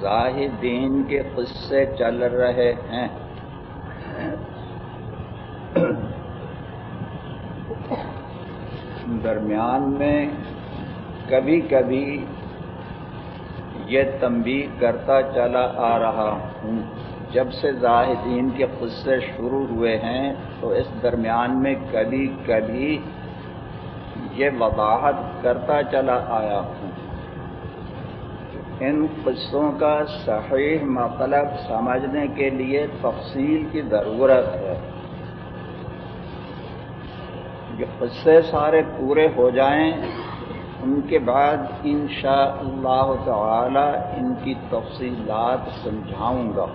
زاہدین کے قصے چل رہے ہیں۔ درمیان میں کبھی کبھی یہ تنبیہ کرتا چلا آ رہا ہوں۔ جب سے زاہدین کے قصے شروع ہوئے ہیں، تو اس درمیان میں کبھی کبھی یہ وضاحت کرتا چلا آیا ہوں۔ ان قصوں کا صحیح مطلب سمجھنے کے لیے تفصیل کی ضرورت ہے۔ یہ قصے سارے پورے ہو جائیں، ان کے بعد انشاء اللہ تعالی ان کی تفصیلات سمجھاؤں گا۔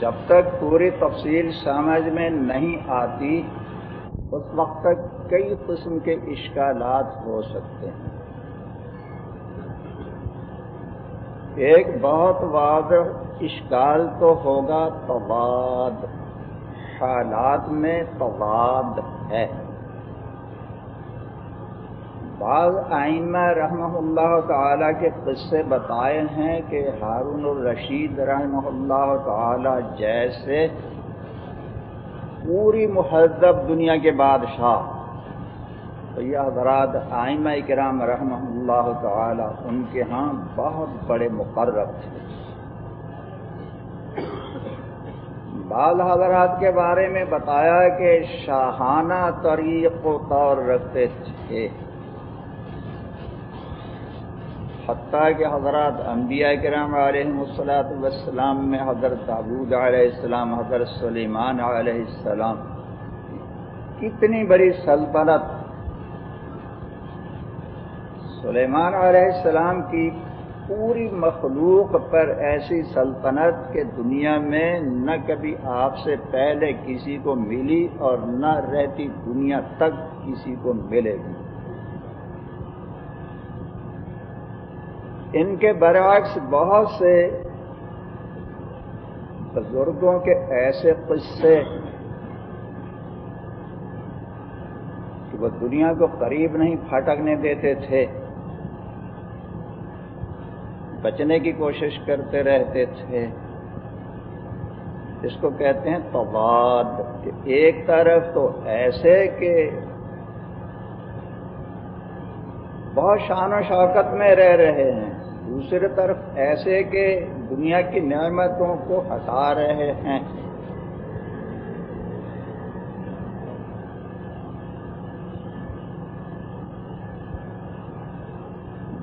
جب تک پوری تفصیل سمجھ میں نہیں آتی، اس وقت تک کئی قسم کے اشکالات ہو سکتے ہیں۔ ایک بہت واضح اشکال تو ہوگا تواد حالات میں تواد ہے۔ بعض آئمہ رحمہ اللہ تعالی کے قصے بتائے ہیں کہ ہارون الرشید رحمہ اللہ تعالی جیسے پوری مہذب دنیا کے بادشاہ تو یہ حضرات آئمہ کرام رحمہ اللہ تعالی ان کے ہاں بہت بڑے مقرر تھے۔ بعض حضرات کے بارے میں بتایا کہ شاہانہ طریق و طور رکھتے تھے۔ حتیٰ کہ حضرات انبیاء کرام علیہ السلاۃ والسلام میں حضرت عبود علیہ السلام، حضرت سلیمان علیہ السلام، کتنی بڑی سلطنت سلیمان علیہ السلام کی پوری مخلوق پر ایسی سلطنت کہ دنیا میں نہ کبھی آپ سے پہلے کسی کو ملی اور نہ رہتی دنیا تک کسی کو ملے گی۔ ان کے برعکس بہت سے بزرگوں کے ایسے قصے کہ وہ دنیا کو قریب نہیں پھٹکنے دیتے تھے۔ بچنے کی کوشش کرتے رہتے تھے۔ اس کو کہتے ہیں تباد کہ ایک طرف تو ایسے کہ بہت شان و شوکت میں رہ رہے ہیں، دوسری طرف ایسے کہ دنیا کی نعمتوں کو ہٹا رہے ہیں۔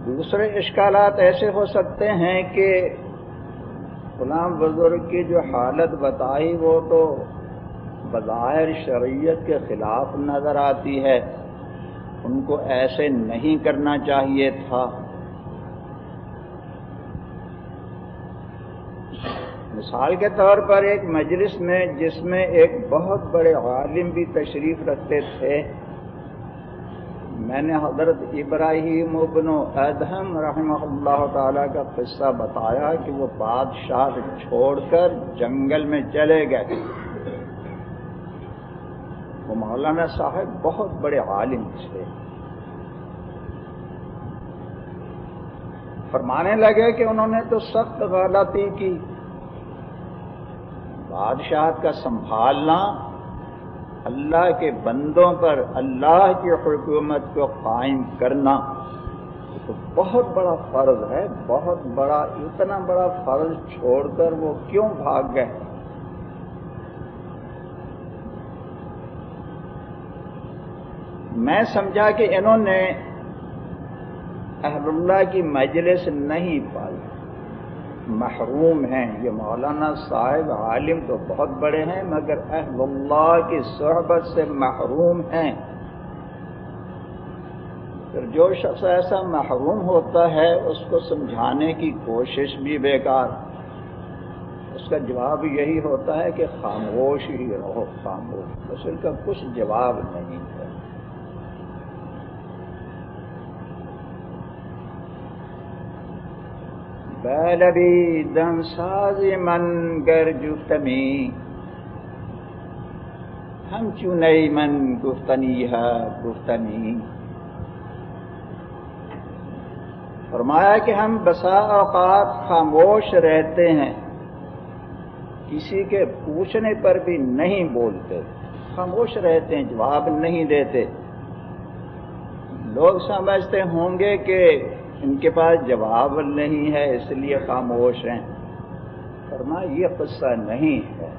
دوسرے اشکالات ایسے ہو سکتے ہیں کہ غلام بزرگ کی جو حالت بتائی وہ تو بظاہر شریعت کے خلاف نظر آتی ہے۔ ان کو ایسے نہیں کرنا چاہیے تھا۔ مثال کے طور پر ایک مجلس میں جس میں ایک بہت بڑے عالم بھی تشریف رکھتے تھے۔ میں نے حضرت ابراہیم ابن ادہم رحمہ اللہ تعالی کا قصہ بتایا کہ وہ بادشاہ چھوڑ کر جنگل میں چلے گئے۔ وہ مولانا صاحب بہت بڑے عالم تھے۔ فرمانے لگے کہ انہوں نے تو سخت غلطی کی۔ بادشاہ کا سنبھالنا اللہ کے بندوں پر اللہ کی حکومت کو قائم کرنا تو بہت بڑا فرض ہے، بہت بڑا، اتنا بڑا فرض چھوڑ کر وہ کیوں بھاگ گئے؟ میں سمجھا کہ انہوں نے اہل اللہ کی مجلس نہیں پائی محروم ہیں۔ یہ مولانا صاحب عالم تو بہت بڑے ہیں، مگر اہل اللہ کی صحبت سے محروم ہیں۔ پھر جو شخص ایسا محروم ہوتا ہے، اس کو سمجھانے کی کوشش بھی بیکار۔ اس کا جواب یہی ہوتا ہے کہ خاموش ہی رہو، خاموش۔ اس کا کچھ جواب نہیں۔ ہے دم ساز من گر جفتمی. ہم چونئی من گفتنی ہے گفتنی. فرمایا کہ ہم بسا اوقات خاموش رہتے ہیں. کسی کے پوچھنے پر بھی نہیں بولتے. خاموش رہتے ہیں، جواب نہیں دیتے. لوگ سمجھتے ہوں گے کہ ان کے پاس جواب نہیں ہے، اس لیے خاموش ہیں۔ فرما، یہ قصہ نہیں ہے۔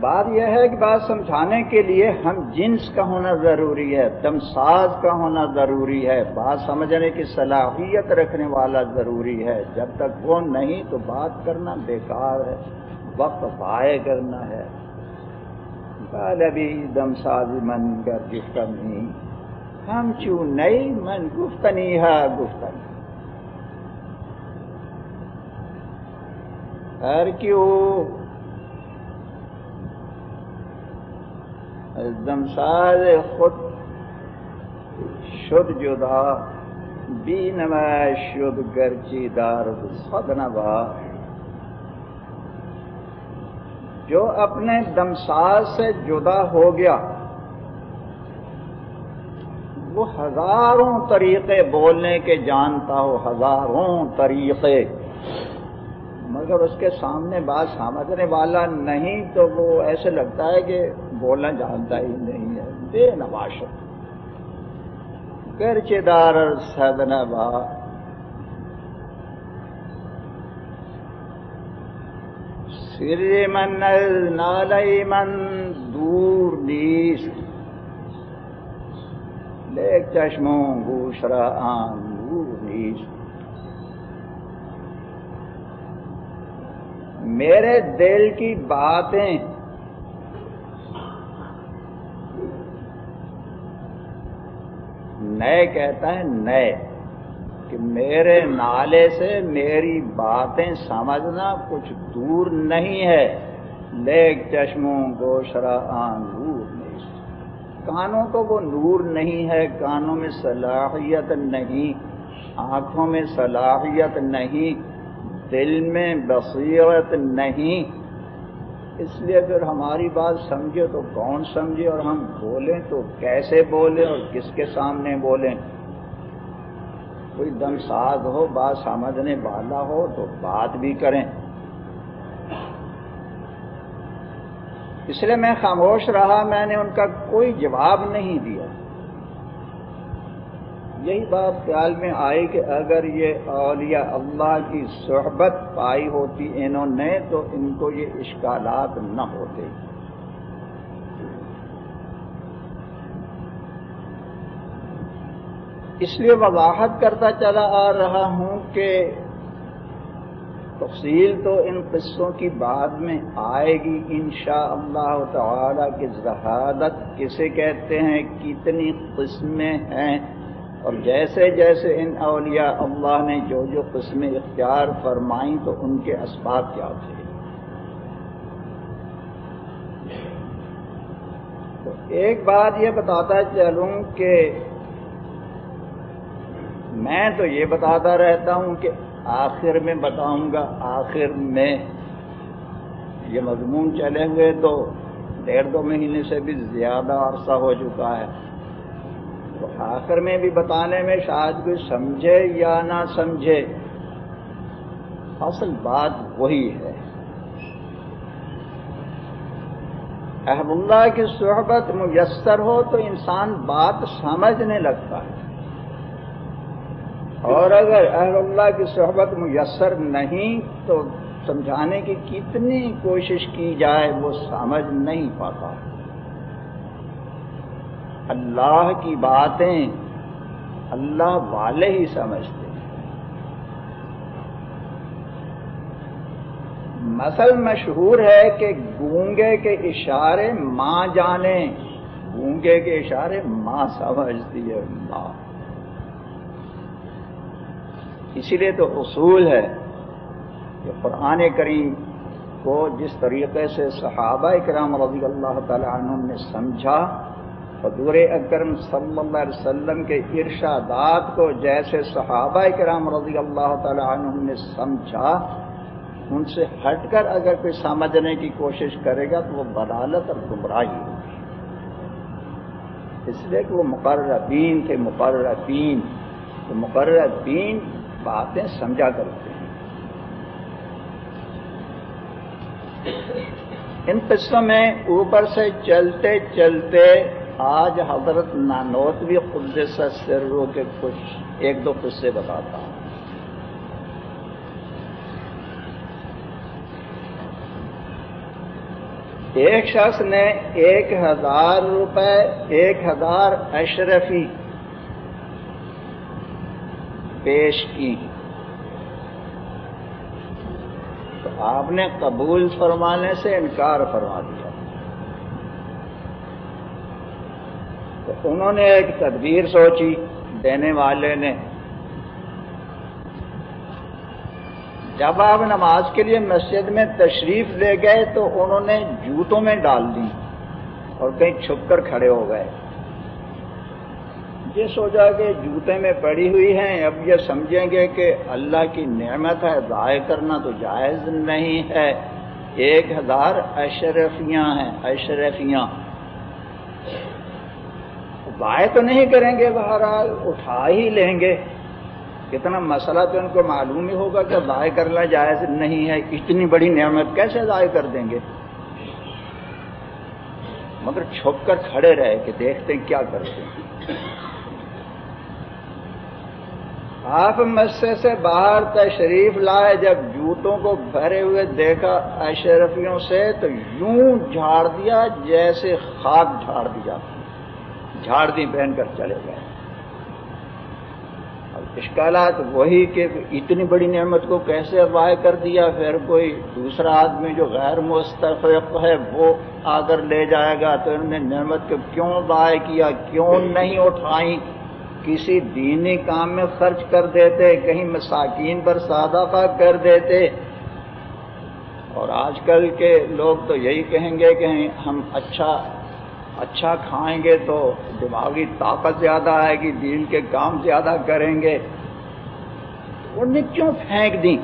بات یہ ہے کہ بات سمجھانے کے لیے ہم جنس کا ہونا ضروری ہے دمساز کا ہونا ضروری ہے۔ بات سمجھنے کی صلاحیت رکھنے والا ضروری ہے۔ جب تک وہ نہیں تو بات کرنا بیکار ہے، وقت ضائع کرنا ہے۔ ابھی دم ساز من کر گفتنی ہم چو نئی من گفتنی ہے گفتنی۔ ہر کیوں؟ دمساز خود شد جدا، بی نما شد گرچی دار خود نبا۔ جو اپنے دمساز سے جدا ہو گیا وہ ہزاروں طریقے بولنے کے جانتا ہو، ہزاروں طریقے۔ مگر اس کے سامنے بات سمجھنے والا نہیں تو وہ ایسے لگتا ہے کہ بولنا جانتا ہی نہیں ہے۔ بے نواش۔ گرچے دار سد نبا۔ سر من نالئی من دور دیس لیک چشموں گوشرا آن میرے دل کی باتیں۔ نئے کہتا ہے نئے کہ میرے نالے سے میری باتیں سمجھنا کچھ دور نہیں ہے۔ لیک چشموں گوشرا آنگور کانوں کو وہ نور نہیں ہے، کانوں میں صلاحیت نہیں، آنکھوں میں صلاحیت نہیں، دل میں بصیرت نہیں۔ اس لیے اگر ہماری بات سمجھے تو کون سمجھے اور ہم بولیں تو کیسے بولیں اور کس کے سامنے بولیں؟ کوئی دم ساز ہو، بات سمجھنے والا ہو تو بات بھی کریں۔ اس لیے میں خاموش رہا، میں نے ان کا کوئی جواب نہیں دیا۔ یہی بات خیال میں آئی کہ اگر یہ اولیاء اللہ کی صحبت پائی ہوتی، انہوں نے تو ان کو یہ اشکالات نہ ہوتے۔ اس لیے وضاحت کرتا چلا آ رہا ہوں کہ تفصیل تو ان قصوں کی بعد میں آئے گی انشاء اللہ تعالی کی ذہادت کسے کہتے ہیں، کتنی قسمیں ہیں۔ اور جیسے جیسے ان اولیاء اللہ نے جو جو قسمیں اختیار فرمائیں تو ان کے اسباب کیا تھے۔ تو ایک بات یہ بتاتا چلوں کہ میں تو یہ بتاتا رہتا ہوں کہ آخر میں بتاؤں گا، آخر میں یہ مضمون چلے ہوئے تو ڈیڑھ دو مہینے سے بھی زیادہ عرصہ ہو چکا ہے۔ تو آخر میں بھی بتانے میں شاید کوئی سمجھے یا نہ سمجھے۔ اصل بات وہی ہے۔ احب اللہ کی صحبت میسر ہو تو انسان بات سمجھنے لگتا ہے۔ اور اگر احب اللہ کی صحبت میسر نہیں تو سمجھانے کی کتنی کوشش کی جائے وہ سمجھ نہیں پاتا۔ اللہ کی باتیں اللہ والے ہی سمجھتے ہیں۔ مسل مشہور ہے کہ گونگے کے اشارے ماں جانے گونگے کے اشارے ماں سمجھتی ہے۔ ماں اسی لیے تو اصول ہے کہ قرآن کریم کو جس طریقے سے صحابہ کرام رضی اللہ تعالی عنہ نے سمجھا، حضور اکرم صلی اللہ علیہ وسلم کے ارشادات کو جیسے صحابہ کرام رضی اللہ تعالی عنہ نے سمجھا، ان سے ہٹ کر اگر کوئی سمجھنے کی کوشش کرے گا تو وہ بدالت اور گمراہی ہوگی۔ اس لیے کہ وہ مقررہ دین تھے، مقررہ دین۔ تو مقررہ دین باتیں سمجھا کرتے ہیں ان قصوں میں اوپر سے چلتے چلتے آج حضرت نانوت بھی خود سے سرو کے کچھ ایک دو قصے بتاتا ہوں۔ ایک شخص نے ایک ہزار روپے، ایک ہزار اشرفی پیش کی۔ تو آپ نے قبول فرمانے سے انکار فرما دیا۔ تو انہوں نے ایک تدبیر سوچی دینے والے نے۔ جب آپ نماز کے لیے مسجد میں تشریف لے گئے تو انہوں نے جوتوں میں ڈال دی اور کہیں چھپ کر کھڑے ہو گئے۔ یہ سوچا کہ جوتے میں پڑی ہوئی ہیں، اب یہ سمجھیں گے کہ اللہ کی نعمت ہے، ضائع کرنا تو جائز نہیں ہے۔ ایک ہزار اشرفیاں ہیں، اشرفیاں۔ ضائع تو نہیں کریں گے بہرحال، اٹھا ہی لیں گے۔ کتنا مسئلہ تو ان کو معلوم ہی ہوگا کہ ضائع کرنا جائز نہیں ہے، اتنی بڑی نعمت کیسے ضائع کر دیں گے؟ مگر چھپ کر کھڑے رہے کہ دیکھتے ہیں کیا کرتے ہیں۔ آپ مسے سے باہر تشریف لائے، جب جوتوں کو بھرے ہوئے دیکھا اشرفیوں سے، تو یوں جھاڑ دیا جیسے خاک جھاڑ دیا۔ جھاڑ دی پہن کر چلے گئے۔ اشکالات وہی کہ اتنی بڑی نعمت کو کیسے ضائع کر دیا، پھر کوئی دوسرا آدمی جو غیر مستفق ہے، وہ آ کر لے جائے گا۔ تو انہوں نے نعمت کو کیوں ضائع کیا؟ کیوں نہیں اٹھائی کسی دینی کام میں خرچ کر دیتے، کہیں مساکین پر صادقہ کر دیتے۔ اور آج کل کے لوگ تو یہی کہیں گے کہ ہم اچھا اچھا کھائیں گے تو دماغی طاقت زیادہ آئے گی، دین کے کام زیادہ کریں گے۔ انہوں نے کیوں پھینک دی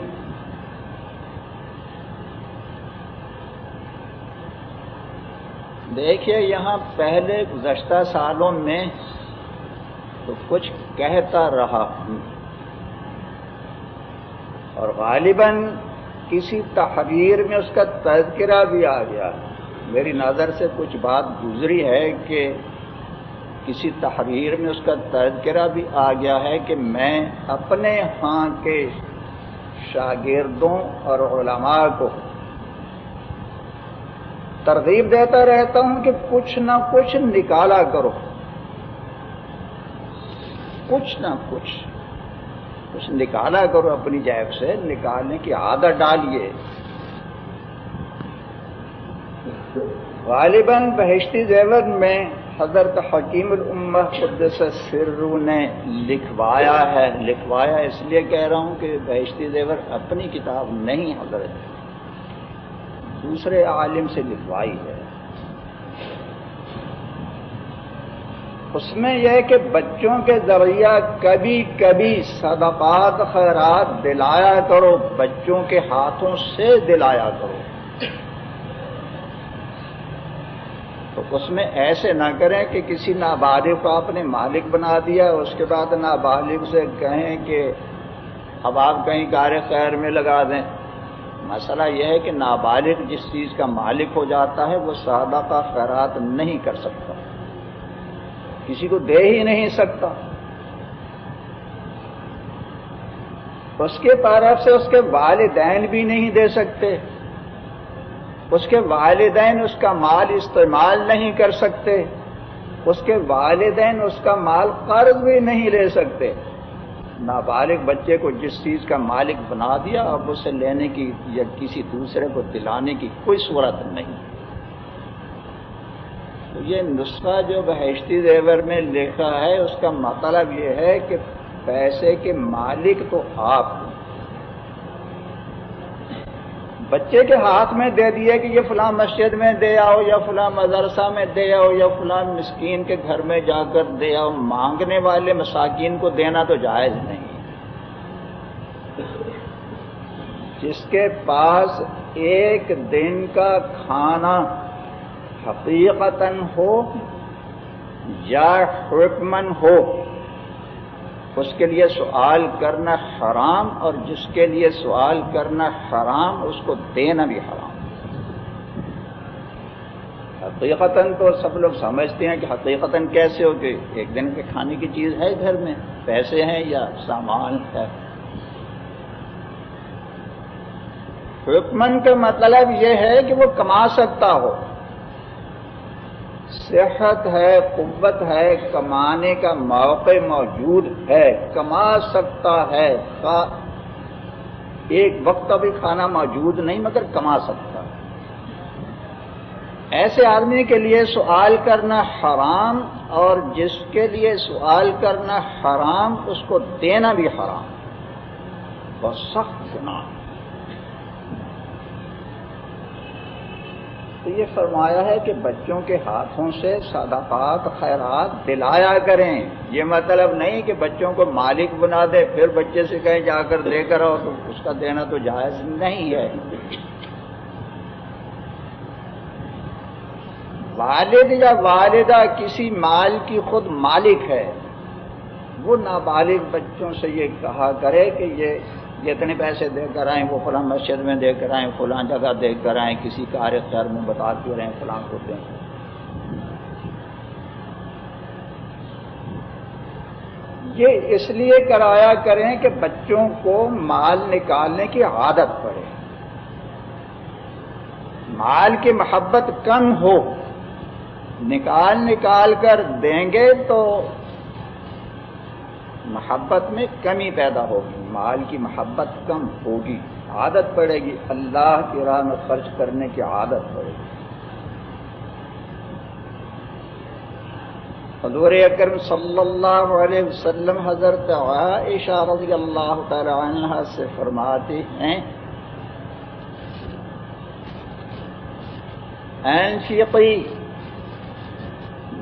دیکھیے، یہاں پہلے گزشتہ سالوں میں تو کچھ کہتا رہا ہوں۔ اور غالباً کسی تحریر میں اس کا تذکرہ بھی آ گیا۔ میری نظر سے کچھ بات گزری ہے کہ کسی تحریر میں اس کا تذکرہ بھی آ گیا ہے کہ میں اپنے ہاں کے شاگردوں اور علماء کو ترغیب دیتا رہتا ہوں کہ کچھ نہ کچھ نکالا کرو۔ کچھ نہ کچھ۔ کچھ نکالا کرو اپنی جیب سے، نکالنے کی عادت ڈالیے۔ غالباً بہشتی زیور میں حضرت حکیم الامہ قدس سرو نے لکھوایا ہے۔ لکھوایا اس لیے کہہ رہا ہوں کہ بہشتی زیور اپنی کتاب نہیں حضرت، دوسرے عالم سے لکھوائی ہے۔ اس میں یہ کہ بچوں کے ذریعہ کبھی کبھی صدقات خیرات دلایا کرو، بچوں کے ہاتھوں سے دلایا کرو۔ تو اس میں ایسے نہ کریں کہ کسی نابالغ کو آپ نے مالک بنا دیا، اس کے بعد نابالغ سے کہیں کہ اب آپ کہیں کار خیر میں لگا دیں۔ مسئلہ یہ ہے کہ نابالغ جس چیز کا مالک ہو جاتا ہے، وہ سادہ کا خیرات نہیں کر سکتا۔ کسی کو دے ہی نہیں سکتا۔ اس کے طرف سے اس کے والدین بھی نہیں دے سکتے۔ اس کے والدین اس کا مال استعمال نہیں کر سکتے۔ اس کے والدین اس کا مال قرض بھی نہیں لے سکتے۔ نابالغ بچے کو جس چیز کا مالک بنا دیا، اب اسے لینے کی یا کسی دوسرے کو دلانے کی کوئی صورت نہیں۔ تو یہ نسخہ جو بحیشتی زیور میں لکھا ہے، اس کا مطلب یہ ہے کہ پیسے کے مالک تو آپ بچے کے ہاتھ میں دے دیے کہ یہ فلاں مسجد میں دے آؤ یا فلاں مدرسہ میں دے آؤ یا فلاں مسکین کے گھر میں جا کر دے آؤ، مانگنے والے مساکین کو دینا تو جائز نہیں۔ جس کے پاس ایک دن کا کھانا حقیقت ہو یا حکمن ہو، اس کے لیے سوال کرنا حرام اور جس کے لیے سوال کرنا حرام، اس کو دینا بھی حرام۔ حقیقتاً تو سب لوگ سمجھتے ہیں کہ حقیقتاً کیسے ہو کہ ایک دن کے کھانے کی چیز ہے گھر میں، پیسے ہیں یا سامان ہے۔ حکمن کا مطلب یہ ہے کہ وہ کما سکتا ہو۔ صحت ہے، قوت ہے، کمانے کا موقع موجود ہے، کما سکتا ہے ایک وقت بھی کھانا موجود نہیں مگر کما سکتا۔ ایسے آدمی کے لیے سوال کرنا حرام اور جس کے لیے سوال کرنا حرام، اس کو دینا بھی حرام۔ بہت سخت گناہ تو یہ فرمایا ہے کہ بچوں کے ہاتھوں سے صدقات، خیرات دلایا کریں۔ یہ مطلب نہیں کہ بچوں کو مالک بنا دے، پھر بچے سے کہیں جا کر دے کر آؤ تو اس کا دینا تو جائز نہیں ہے۔ والد یا والدہ کسی مال کی خود مالک ہے، وہ نابالغ بچوں سے یہ کہا کرے کہ یہ جتنے پیسے دے کر آئیں، وہ فلاں مسجد میں دے کر آئیں، فلاں جگہ دے کر آئیں، کسی کار خیر میں بتا کے رہیں فلاں کو دیں۔ یہ اس لیے کرایا کریں کہ بچوں کو مال نکالنے کی عادت پڑے۔ مال کی محبت کم ہو، نکال نکال کر دیں گے تو محبت میں کمی پیدا ہوگی، مال کی محبت کم ہوگی، عادت پڑے گی، اللہ کی راہ میں خرچ کرنے کی عادت پڑے گی۔ حضور اکرم صلی اللہ علیہ وسلم حضرت عائشہ رضی اللہ تعالی عنہ سے فرماتے ہیں، انفقی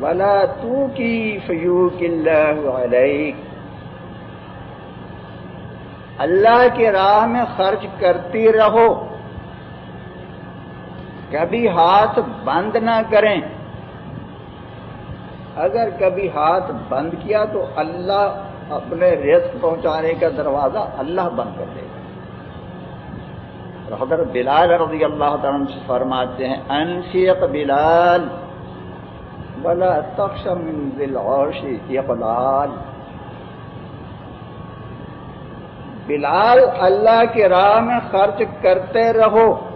ولا تو کی فیوک اللہ علیک اللہ کی راہ میں خرچ کرتی رہو۔ کبھی ہاتھ بند نہ کریں۔ اگر کبھی ہاتھ بند کیا تو اللہ اپنے رزق پہنچانے کا دروازہ اللہ بند کر دے گا۔ حضرت بلال رضی اللہ تعالیٰ سے فرماتے ہیں انفیق بلال بلا تخش من ذل عرش اقلال بلال، اللہ کی راہ میں خرچ کرتے رہو۔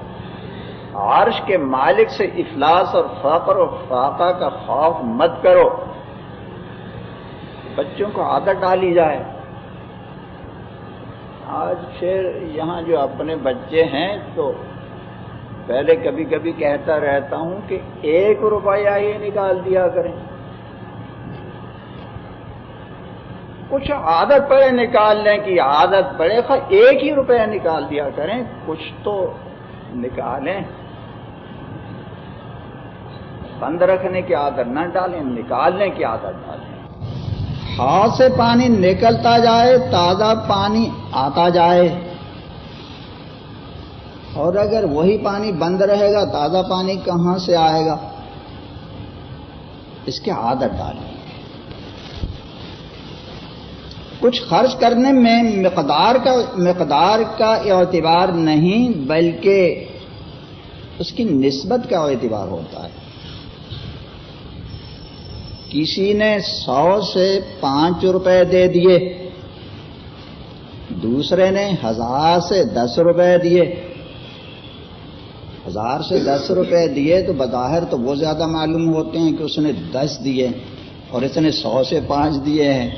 عرش کے مالک سے افلاس اور فقر و فاقہ کا خوف مت کرو۔ بچوں کو عادت ڈالی جائے۔ آج پھر یہاں جو اپنے بچے ہیں تو پہلے کبھی کبھی کہتا رہتا ہوں کہ ایک روپیہ ہی نکال دیا کریں۔ کچھ عادت پڑے نکالنے کی عادت پڑے ایک ہی روپیہ نکال دیا کریں، کچھ تو نکالیں۔ بند رکھنے کی عادت نہ ڈالیں نکالنے کی عادت ڈالیں۔ ہاتھ سے پانی نکلتا جائے، تازہ پانی آتا جائے۔ اور اگر وہی پانی بند رہے گا، تازہ پانی کہاں سے آئے گا؟ اس کی عادت ڈالیں۔ کچھ خرچ کرنے میں مقدار کا مقدار کا اعتبار نہیں، بلکہ اس کی نسبت کا اعتبار ہوتا ہے۔ کسی نے سو سے پانچ روپے دے دیے، دوسرے نے ہزار سے دس روپے دیے۔ ہزار سے دس روپے دیے تو بظاہر تو وہ زیادہ معلوم ہوتے ہیں کہ اس نے دس دیے اور اس نے سو سے پانچ دیے ہیں۔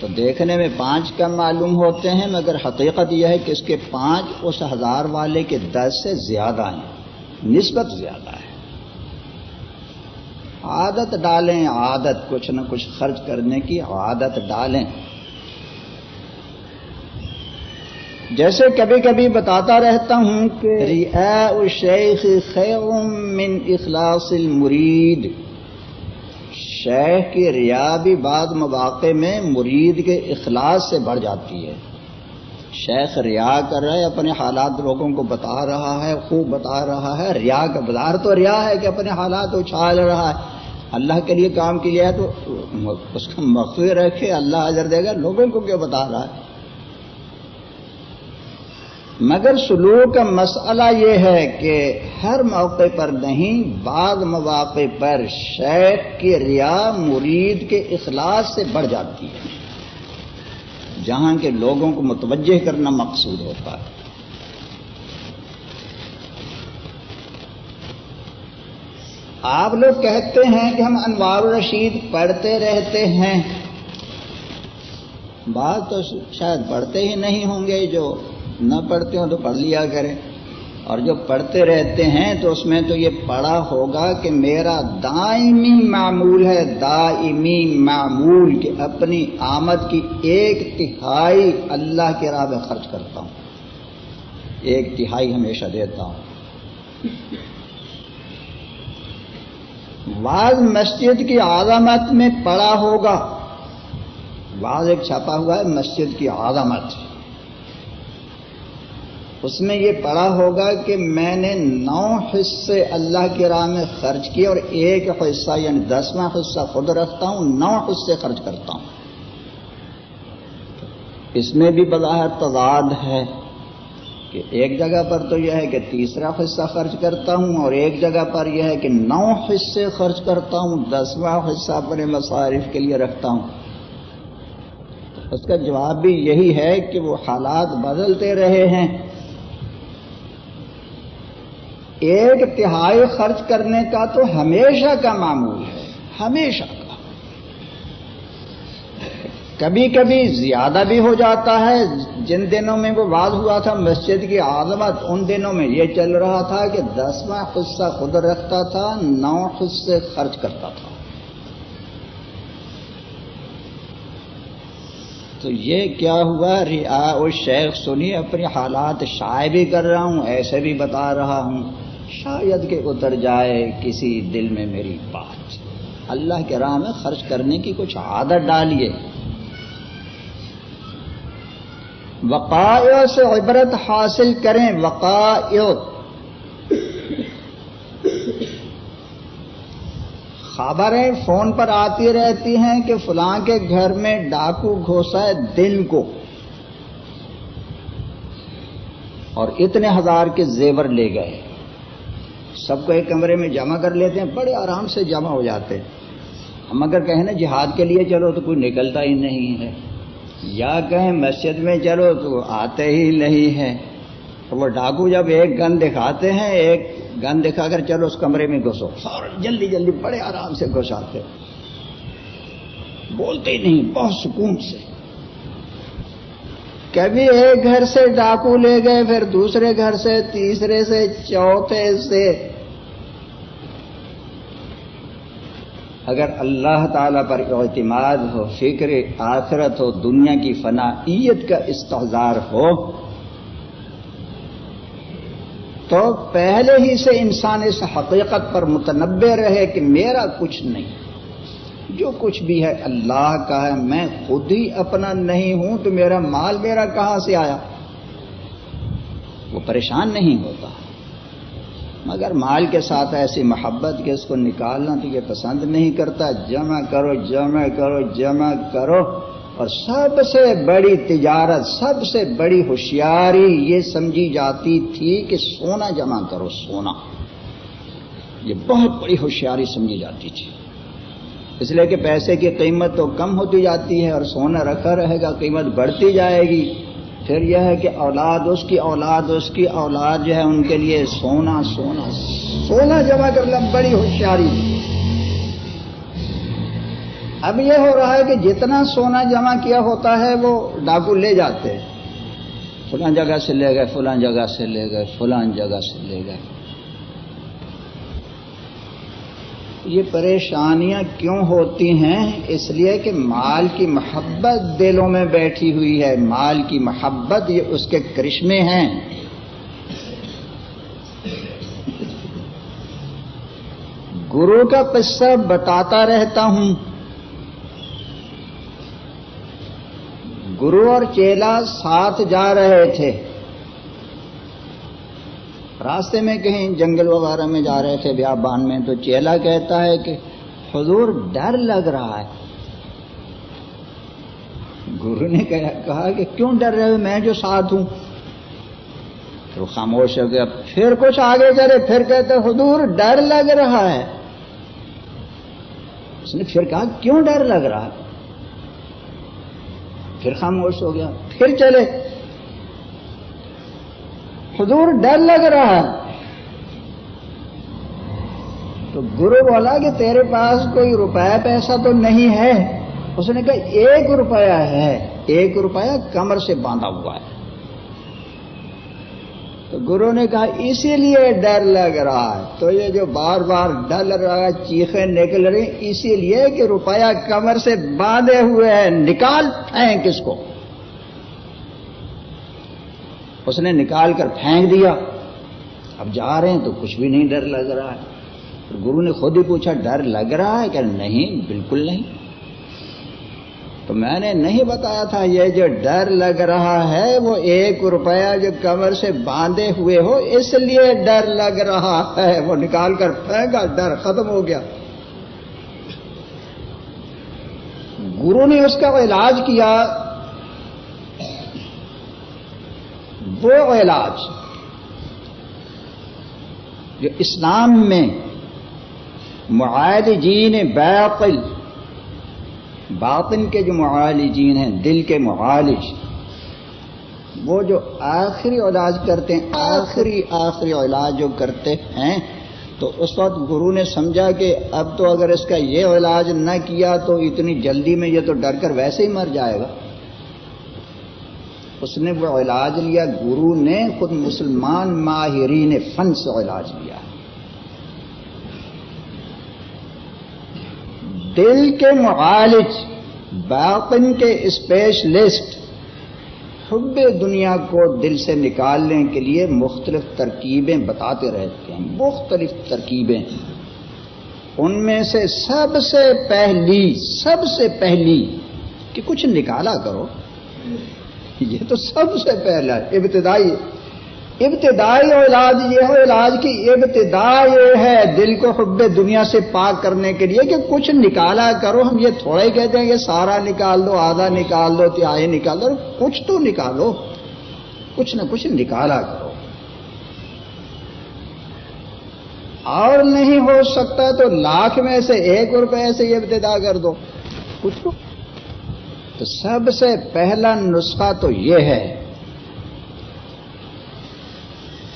تو دیکھنے میں پانچ کم معلوم ہوتے ہیں، مگر حقیقت یہ ہے کہ اس کے پانچ اس ہزار والے کے دس سے زیادہ ہیں۔ نسبت زیادہ ہے۔ عادت ڈالیں، عادت کچھ نہ کچھ خرچ کرنے کی عادت ڈالیں۔ جیسے کبھی کبھی بتاتا رہتا ہوں کہ شیخ خیر من اخلاص المرید۔ شیخ کی ریا بھی بعض مواقع میں مرید کے اخلاص سے بڑھ جاتی ہے۔ شیخ ریا کر رہا ہے، اپنے حالات لوگوں کو بتا رہا ہے، خوب بتا رہا ہے۔ ریا کا بازار تو ریا ہے کہ اپنے حالات اچھال رہا ہے۔ اللہ کے لیے کام کیا ہے تو اس کا مخفی رکھے اللہ حضر دے گا۔ لوگوں کو کیوں بتا رہا ہے؟ مگر سلوک کا مسئلہ یہ ہے کہ ہر موقع پر نہیں، بعض مواقع پر شیخ کی ریا مرید کے اخلاص سے بڑھ جاتی ہے۔ جہاں کے لوگوں کو متوجہ کرنا مقصود ہوتا ہے۔ آپ لوگ کہتے ہیں کہ ہم انوار رشید پڑھتے رہتے ہیں۔ بات تو شاید پڑھتے ہی نہیں ہوں گے جو نہ پڑھتے ہوں تو پڑھ لیا کریں۔ اور جو پڑھتے رہتے ہیں تو اس میں تو یہ پڑھا ہوگا کہ میرا دائمی معمول ہے، دائمی معمول کہ اپنی آمد کی ایک تہائی اللہ کے راہ میں خرچ کرتا ہوں۔ ایک تہائی ہمیشہ دیتا ہوں۔ بعض مسجد کی عظمت میں پڑا ہوگا، بعض ایک چھپا ہوا ہے، مسجد کی عظمت۔ اس میں یہ پڑا ہوگا کہ میں نے نو حصے اللہ کی راہ میں خرچ کیے اور ایک حصہ یعنی دسواں حصہ خود رکھتا ہوں، نو حصے خرچ کرتا ہوں۔ اس میں بھی بظاہر تضاد ہے کہ ایک جگہ پر تو یہ ہے کہ تیسرا حصہ خرچ کرتا ہوں اور ایک جگہ پر یہ ہے کہ نو حصے خرچ کرتا ہوں، دسواں حصہ اپنے مصارف کے لیے رکھتا ہوں۔ اس کا جواب بھی یہی ہے کہ وہ حالات بدلتے رہے ہیں۔ ایک تہائی خرچ کرنے کا تو ہمیشہ کا معمول ہے۔ ہمیشہ کا۔ کبھی کبھی زیادہ بھی ہو جاتا ہے۔ جن دنوں میں وہ بات ہوا تھا، مسجد کی عظمت، ان دنوں میں یہ چل رہا تھا کہ دسواں حصہ خود رکھتا تھا، نو حصے خرچ کرتا تھا۔ تو یہ کیا ہوا؟ ریا اور شیخ سنی اپنی حالات شائع بھی کر رہا ہوں، ایسے بھی بتا رہا ہوں۔ شاید کہ اتر جائے کسی دل میں میری بات۔ اللہ کے راہ میں خرچ کرنے کی کچھ عادت ڈالیے۔ وقائع سے عبرت حاصل کریں۔ وقائع۔ خبریں فون پر آتی رہتی ہیں کہ فلاں کے گھر میں ڈاکو گھوسا ہے دن کو۔ اور اتنے ہزار کے زیور لے گئے۔ سب کو ایک کمرے میں جمع کر لیتے ہیں، بڑے آرام سے جمع ہو جاتے ہیں۔ ہم اگر کہیں نا جہاد کے لیے چلو تو کوئی نکلتا ہی نہیں ہے۔ یا کہیں مسجد میں چلو تو آتے ہی نہیں ہے۔ تو وہ ڈاکو جب ایک گن دکھاتے ہیں، ایک گن دکھا کر چلو اس کمرے میں گھسو۔ جلدی جلدی بڑے آرام سے گھس آتے بولتے ہی نہیں، بہت سکون سے۔ کبھی ایک گھر سے ڈاکو لے گئے، پھر دوسرے گھر سے، تیسرے سے، چوتھے سے۔ اگر اللہ تعالی پر اعتماد ہو، فکر آخرت ہو، دنیا کی فنائیت کا استحظار ہو، تو پہلے ہی سے انسان اس حقیقت پر متنبع رہے کہ میرا کچھ نہیں۔ جو کچھ بھی ہے، اللہ کا ہے، میں خود ہی اپنا نہیں ہوں تو میرا مال میرا کہاں سے آیا؟ وہ پریشان نہیں ہوتا۔ مگر مال کے ساتھ ایسی محبت کہ اس کو نکالنا تو یہ پسند نہیں کرتا۔ جمع کرو جمع کرو جمع کرو۔ اور سب سے بڑی تجارت، سب سے بڑی ہوشیاری یہ سمجھی جاتی تھی کہ سونا جمع کرو، سونا۔ یہ بہت بڑی ہوشیاری سمجھی جاتی تھی۔ اس لیے کہ پیسے کی قیمت تو کم ہوتی جاتی ہے اور سونا رکھا رہے گا، قیمت بڑھتی جائے گی۔ پھر یہ ہے کہ اولاد، اس کی اولاد، اس کی اولاد جو ہے ان کے لیے سونا سونا سونا جمع کرنا بڑی ہوشیاری۔ اب یہ ہو رہا ہے کہ جتنا سونا جمع کیا ہوتا ہے، وہ ڈاکو لے جاتے ہیں۔ فلاں جگہ سے لے گئے فلاں جگہ سے لے گئے فلاں جگہ سے لے گئے۔ یہ پریشانیاں کیوں ہوتی ہیں؟ اس لیے کہ مال کی محبت دلوں میں بیٹھی ہوئی ہے۔ مال کی محبت یہ اس کے کرشمے ہیں۔ گرو کا قصہ بتاتا رہتا ہوں۔ گرو اور چیلا ساتھ جا رہے تھے۔ راستے میں کہیں جنگل وغیرہ میں جا رہے تھے بیابان میں، تو چیلا کہتا ہے کہ حضور ڈر لگ رہا ہے۔ گرو نے کہا کہ کیوں ڈر رہے میں جو ساتھ ہوں۔ تو خاموش ہو گیا۔ پھر کچھ آگے چلے، پھر کہتے حضور ڈر لگ رہا ہے۔ اس نے پھر کہا، کیوں ڈر لگ رہا ہے؟ پھر خاموش ہو گیا۔ پھر چلے۔ حضور ڈر لگ رہا ہے۔ تو گرو بولا کہ تیرے پاس کوئی روپیہ پیسہ تو نہیں ہے۔ اس نے کہا، ایک روپیہ ہے۔ ایک روپیہ کمر سے باندھا ہوا ہے۔ تو گرو نے کہا، اسی لیے ڈر لگ رہا ہے۔ تو یہ جو بار بار ڈر لگ رہا ہے، چیخیں نکل رہی اسی لیے کہ روپیہ کمر سے باندھے ہوئے ہیں۔ نکال پھینک اس کو؟ اس نے نکال کر پھینک دیا۔ اب جا رہے ہیں تو کچھ بھی نہیں ڈر لگ رہا ہے۔ گرو نے خود ہی پوچھا، ڈر لگ رہا ہے کہ نہیں؟ بالکل نہیں۔ تو میں نے نہیں بتایا تھا، یہ جو ڈر لگ رہا ہے، وہ ایک روپیہ جو کمر سے باندھے ہوئے ہو، اس لیے ڈر لگ رہا ہے۔ وہ نکال کر پھینکا، ڈر ختم ہو گیا۔ گرو نے اس کا علاج کیا۔ وہ علاج۔ جو اسلام میں معالجین بیقل باطن کے جو معالجین ہیں، دل کے معالج، وہ جو آخری علاج کرتے ہیں، آخری آخری علاج جو کرتے ہیں، تو اس وقت گرو نے سمجھا کہ اب تو اگر اس کا یہ علاج نہ کیا تو اتنی جلدی میں یہ تو ڈر کر ویسے ہی مر جائے گا۔ اس نے وہ علاج لیا، گرو نے خود مسلمان ماہرین فن سے علاج لیا۔ دل کے معالج، باطن کے اسپیشلسٹ حب دنیا کو دل سے نکالنے کے لیے مختلف ترکیبیں بتاتے رہتے ہیں، مختلف ترکیبیں۔ ان میں سے سب سے پہلی، سب سے پہلی کہ کچھ نکالا کرو۔ یہ تو سب سے پہلا ابتدائی ابتدائی علاج یہ ہے علاج کی ابتدا یہ ہے دل کو حب دنیا سے پاک کرنے کے لیے کہ کچھ نکالا کرو۔ ہم یہ تھوڑا ہی کہتے ہیں کہ سارا نکال دو، آدھا نکال دو تہائی نکال دو، کچھ تو نکالو۔ کچھ نہ کچھ نکالا کرو۔ اور نہیں ہو سکتا تو لاکھ میں سے ایک روپے سے یہ ابتدا کر دو۔ کچھ تو سب سے پہلا نسخہ تو یہ ہے۔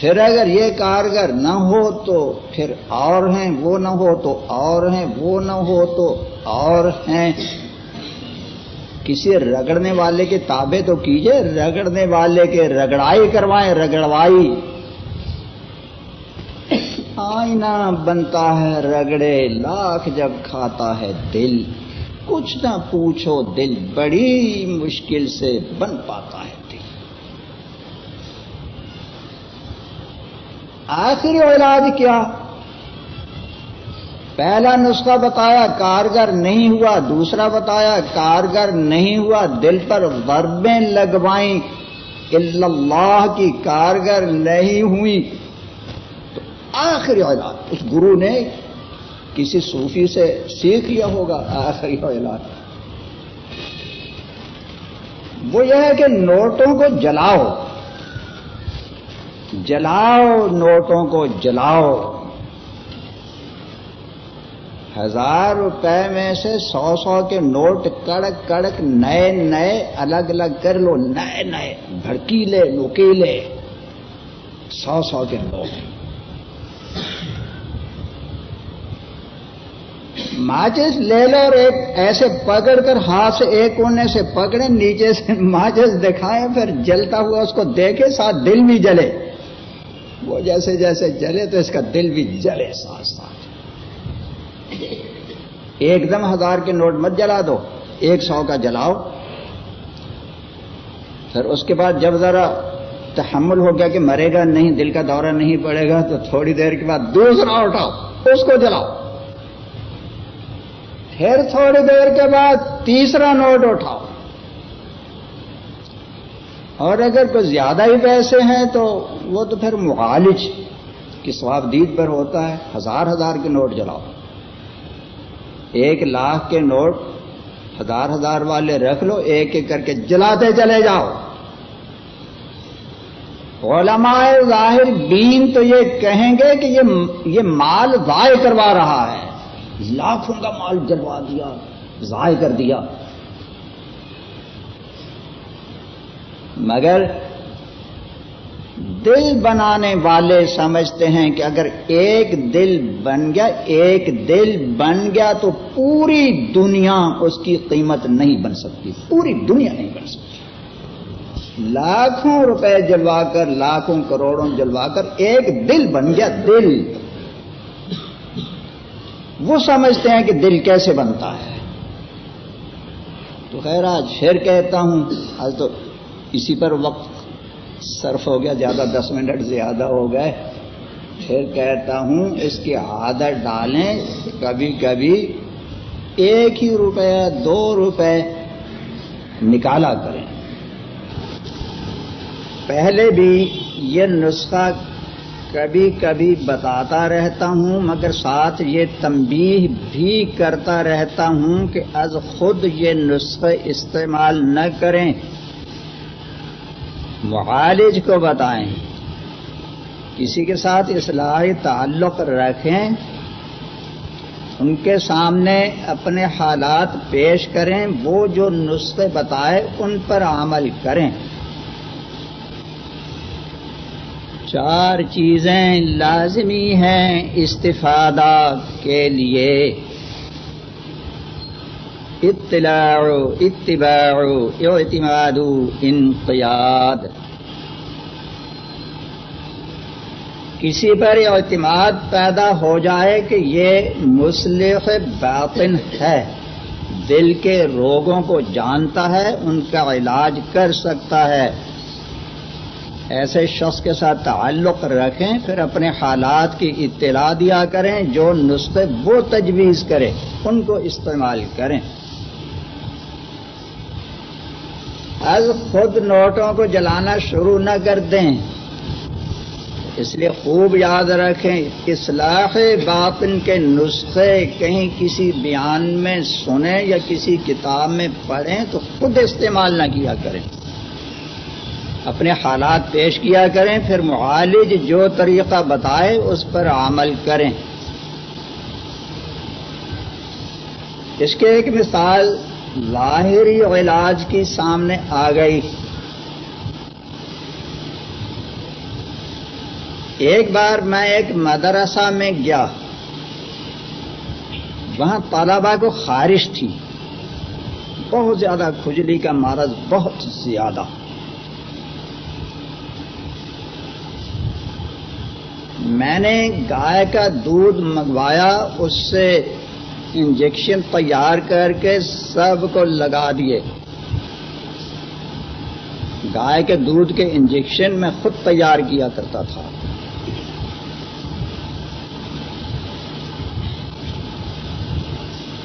پھر اگر یہ کارگر نہ ہو تو پھر اور ہیں، وہ نہ ہو تو اور ہیں، وہ نہ ہو تو اور ہیں۔ کسی رگڑنے والے کے تابے تو کیجیے، رگڑنے والے کے رگڑائی کروائیں، رگڑوائی۔ آئینہ بنتا ہے، رگڑے لاکھ جب کھاتا ہے دل۔ کچھ نہ پوچھو، دل بڑی مشکل سے بن پاتا ہے آخری علاج کیا؟ پہلا نسخہ بتایا، کارگر نہیں ہوا۔ دوسرا بتایا، کارگر نہیں ہوا۔ دل پر وربیں لگوائیں۔ اللہ کی کارگر نہیں ہوئی۔ تو آخری علاج اس گرو نے کسی صوفی سے سیکھ لیا ہوگا؟ آخری علاج وہ یہ ہے کہ نوٹوں کو جلاؤ۔ جلاؤ، نوٹوں کو جلاؤ۔ ہزار روپے میں سے سو سو کے نوٹ کڑک کڑک نئے نئے الگ الگ کر لو، نئے نئے بھڑکیلے نوکیلے سو سو کے نوٹ۔ ماچس لے لو اور ایک ایسے پکڑ کر ہاتھ سے ایک کونے سے پکڑے، نیچے سے ماچس دکھائیں پھر جلتا ہوا اس کو دیکھے، ساتھ دل بھی جلے۔ وہ جیسے جیسے جلے تو اس کا دل بھی جلے ساتھ ساتھ۔ ایک دم ہزار کے نوٹ مت جلا دو، ایک سو کا جلاؤ۔ پھر اس کے بعد جب ذرا تحمل ہو گیا کہ مرے گا نہیں، دل کا دورہ نہیں پڑے گا، تو تھوڑی دیر کے بعد دوسرا اٹھاؤ، اس کو جلاؤ۔ پھر تھوڑی دیر کے بعد تیسرا نوٹ اٹھاؤ۔ اور اگر کوئی زیادہ ہی پیسے ہیں تو وہ تو پھر معالج کی سواب دید پر ہوتا ہے۔ ہزار ہزار کے نوٹ جلاؤ۔ ایک لاکھ کے نوٹ ہزار ہزار والے رکھ لو، ایک ایک کر کے جلاتے چلے جاؤ۔ علماء ظاہر دین تو یہ کہیں گے کہ یہ مال ضائع کروا رہا ہے۔ لاکھوں کا مال جلوا دیا، ضائع کر دیا۔ مگر دل بنانے والے سمجھتے ہیں کہ اگر ایک دل بن گیا، ایک دل بن گیا تو پوری دنیا اس کی قیمت نہیں بن سکتی، پوری دنیا نہیں بن سکتی۔ لاکھوں روپے جلوا کر، لاکھوں کروڑوں جلوا کر ایک دل بن گیا، دل۔ وہ سمجھتے ہیں کہ دل کیسے بنتا ہے۔ تو خیر، آج پھر کہتا ہوں، آج تو اسی پر وقت صرف ہو گیا، زیادہ دس منٹ زیادہ ہو گئے۔ پھر کہتا ہوں، اس کی عادت ڈالیں، کبھی کبھی ایک ہی روپے، دو روپے نکالا کریں۔ پہلے بھی یہ نسخہ کبھی کبھی بتاتا رہتا ہوں، مگر ساتھ یہ تنبیہ بھی کرتا رہتا ہوں کہ از خود یہ نسخے استعمال نہ کریں۔ معالج کو بتائیں۔ کسی کے ساتھ اصلاحی تعلق رکھیں، ان کے سامنے اپنے حالات پیش کریں، وہ جو نسخے بتائے، ان پر عمل کریں۔ چار چیزیں لازمی ہیں استفادہ کے لیے۔ اطلاع، اتباع، اعتماد، انقیاد۔ کسی پر اعتماد پیدا ہو جائے کہ یہ مسلح باطن ہے، دل کے روگوں کو جانتا ہے، ان کا علاج کر سکتا ہے۔ ایسے شخص کے ساتھ تعلق رکھیں، پھر اپنے حالات کی اطلاع دیا کریں، جو نسخے وہ تجویز کرے، ان کو استعمال کریں۔ از خود نوٹوں کو جلانا شروع نہ کر دیں۔ اس لیے خوب یاد رکھیں، اصلاح باطن کے نسخے کہیں کسی بیان میں سنیں یا کسی کتاب میں پڑھیں تو خود استعمال نہ کیا کریں۔ اپنے حالات پیش کیا کریں، پھر معالج جو طریقہ بتائے اس پر عمل کریں۔ اس کے ایک مثال ظاہری علاج کی سامنے آ گئی۔ ایک بار میں ایک مدرسہ میں گیا۔ وہاں طلبا کو خارش تھی۔ بہت زیادہ کھجلی کا مرض بہت زیادہ۔ میں نے گائے کا دودھ منگوایا، اس سے انجیکشن تیار کر کے سب کو لگا دیے۔ گائے کے دودھ کے انجیکشن میں خود تیار کیا کرتا تھا۔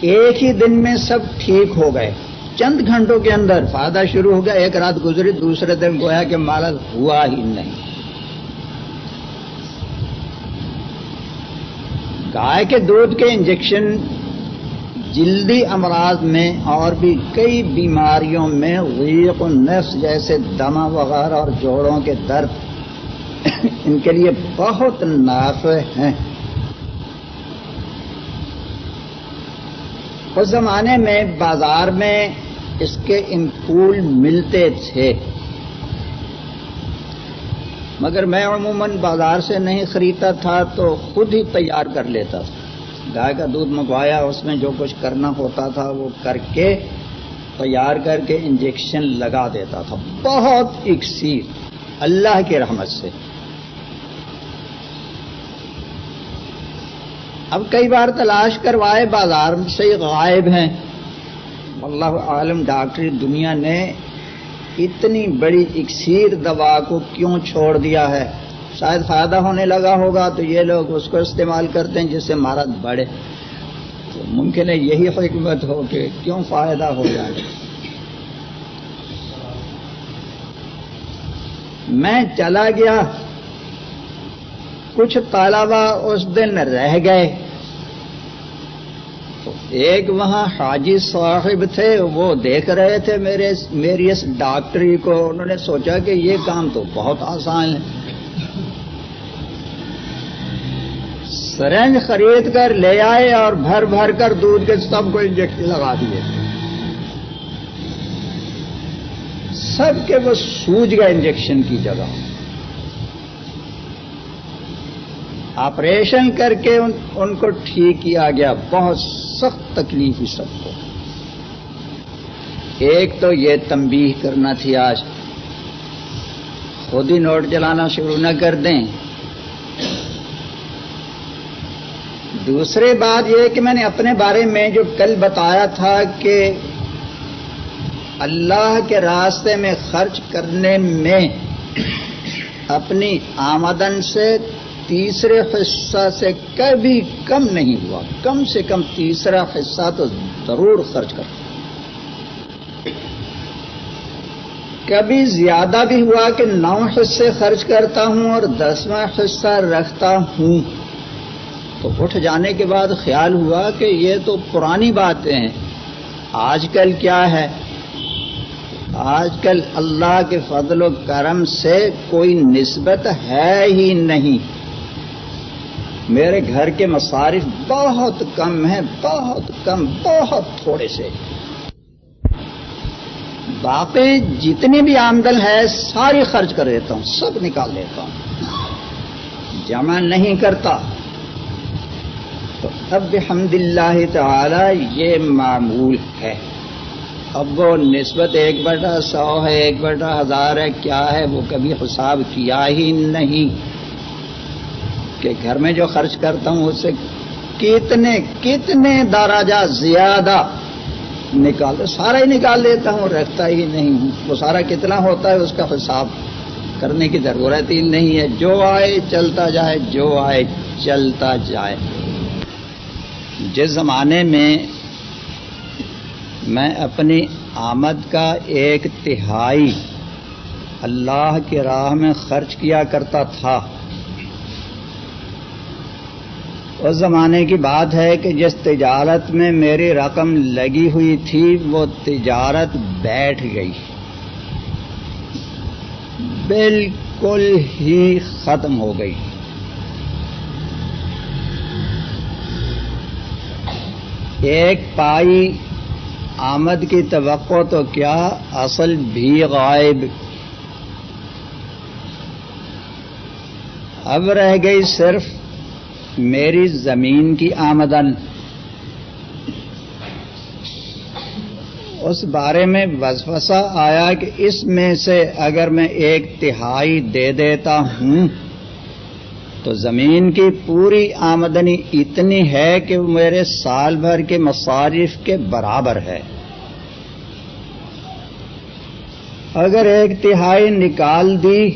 ایک ہی دن میں سب ٹھیک ہو گئے۔ چند گھنٹوں کے اندر فائدہ شروع ہو گیا، ایک رات گزری، دوسرے دن گویا کہ مالک ہوا ہی نہیں۔ گائے کے دودھ کے انجیکشن جلدی امراض میں اور بھی کئی بیماریوں میں غیق و نفس جیسے دما وغیرہ اور جوڑوں کے درد ان کے لیے بہت نافع ہیں۔ اس زمانے میں بازار میں اس کے امپول ملتے تھے۔ مگر میں عموماً بازار سے نہیں خریدتا تھا تو خود ہی تیار کر لیتا تھا۔ گائے کا دودھ منگوایا، اس میں جو کچھ کرنا ہوتا تھا وہ کر کے تیار کر کے انجیکشن لگا دیتا تھا۔ بہت اکسیر۔ اللہ کی رحمت سے۔ اب کئی بار تلاش کروائے، بازار سے غائب ہیں۔ اللہ عالم، ڈاکٹری دنیا نے اتنی بڑی اکسیر دوا کو کیوں چھوڑ دیا ہے؟ شاید فائدہ ہونے لگا ہوگا تو یہ لوگ اس کو استعمال کرتے ہیں جس سے مرد بڑھے۔ تو ممکن ہے یہی حکمت ہو کہ کیوں فائدہ ہو جائے۔ میں چلا گیا۔ کچھ طالبہ اس دن رہ گئے۔ ایک وہاں حاجی صاحب تھے، وہ دیکھ رہے تھے میرے میری اس ڈاکٹری کو۔ انہوں نے سوچا کہ یہ کام تو بہت آسان ہے۔ سرنج خرید کر لے آئے اور بھر بھر کر دودھ کے سب کو انجیکشن لگا دیے۔ سب کے وہ سوج گئے انجیکشن کی جگہ۔ آپریشن کر کے ان ان کو ٹھیک کیا گیا۔ بہت سخت تکلیف ہی سب کو۔ ایک تو یہ تنبیہ کرنا تھی آج۔ خود ہی نوٹ چلانا شروع نہ کر دیں۔ دوسری بات یہ کہ میں نے اپنے بارے میں جو کل بتایا تھا کہ اللہ کے راستے میں خرچ کرنے میں اپنی آمدن سے تیسرے حصہ سے کبھی کم نہیں ہوا۔ کم سے کم تیسرا حصہ تو ضرور خرچ کرتا کبھی زیادہ بھی ہوا کہ نو حصے خرچ کرتا ہوں اور دسواں حصہ رکھتا ہوں۔ تو اٹھ جانے کے بعد خیال ہوا کہ یہ تو پرانی باتیں ہیں۔ آج کل کیا ہے؟ آج کل اللہ کے فضل و کرم سے کوئی نسبت ہے ہی نہیں۔ میرے گھر کے مصارف بہت کم ہیں، بہت کم، بہت تھوڑے سے۔ باقی جتنی بھی آمدن ہے، ساری خرچ کر دیتا ہوں، سب نکال لیتا ہوں۔ جمع نہیں کرتا۔ تو اب حمد اللہ تعالی یہ معمول ہے۔ اب وہ نسبت ایک بٹا سو ہے، ایک بٹا ہزار ہے، کیا ہے؟ وہ کبھی حساب کیا ہی نہیں۔ کہ گھر میں جو خرچ کرتا ہوں، اس سے کتنے کتنے دراجہ زیادہ نکال سارا ہی نکال لیتا ہوں، رکھتا ہی نہیں ہوں۔ وہ سارا کتنا ہوتا ہے، اس کا حساب کرنے کی ضرورت ہی نہیں ہے۔ جو آئے، چلتا جائے، جو آئے، چلتا جائے۔ جس زمانے میں میں اپنی آمد کا ایک تہائی اللہ کی راہ میں خرچ کیا کرتا تھا اس زمانے کی بات ہے کہ جس تجارت میں میری رقم لگی ہوئی تھی، وہ تجارت بیٹھ گئی۔ بالکل ہی ختم ہو گئی۔ ایک پائی آمد کی توقع تو کیا، اصل بھی غائب۔ اب رہ گئی صرف میری زمین کی آمدن۔ اس بارے میں وسوسہ آیا کہ اس میں سے اگر میں ایک تہائی دے دیتا ہوں، تو زمین کی پوری آمدنی اتنی ہے کہ میرے سال بھر کے مصارف کے برابر ہے۔ اگر ایک تہائی نکال دی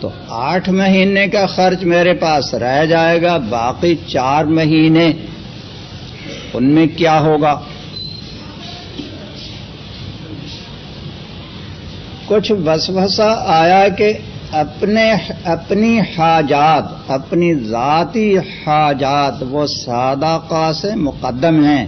تو آٹھ مہینے کا خرچ میرے پاس رہ جائے گا، باقی چار مہینے ان میں کیا ہوگا؟ کچھ وسوسہ آیا کہ اپنے اپنی حاجات، اپنی ذاتی حاجات وہ صادقہ سے مقدم ہیں۔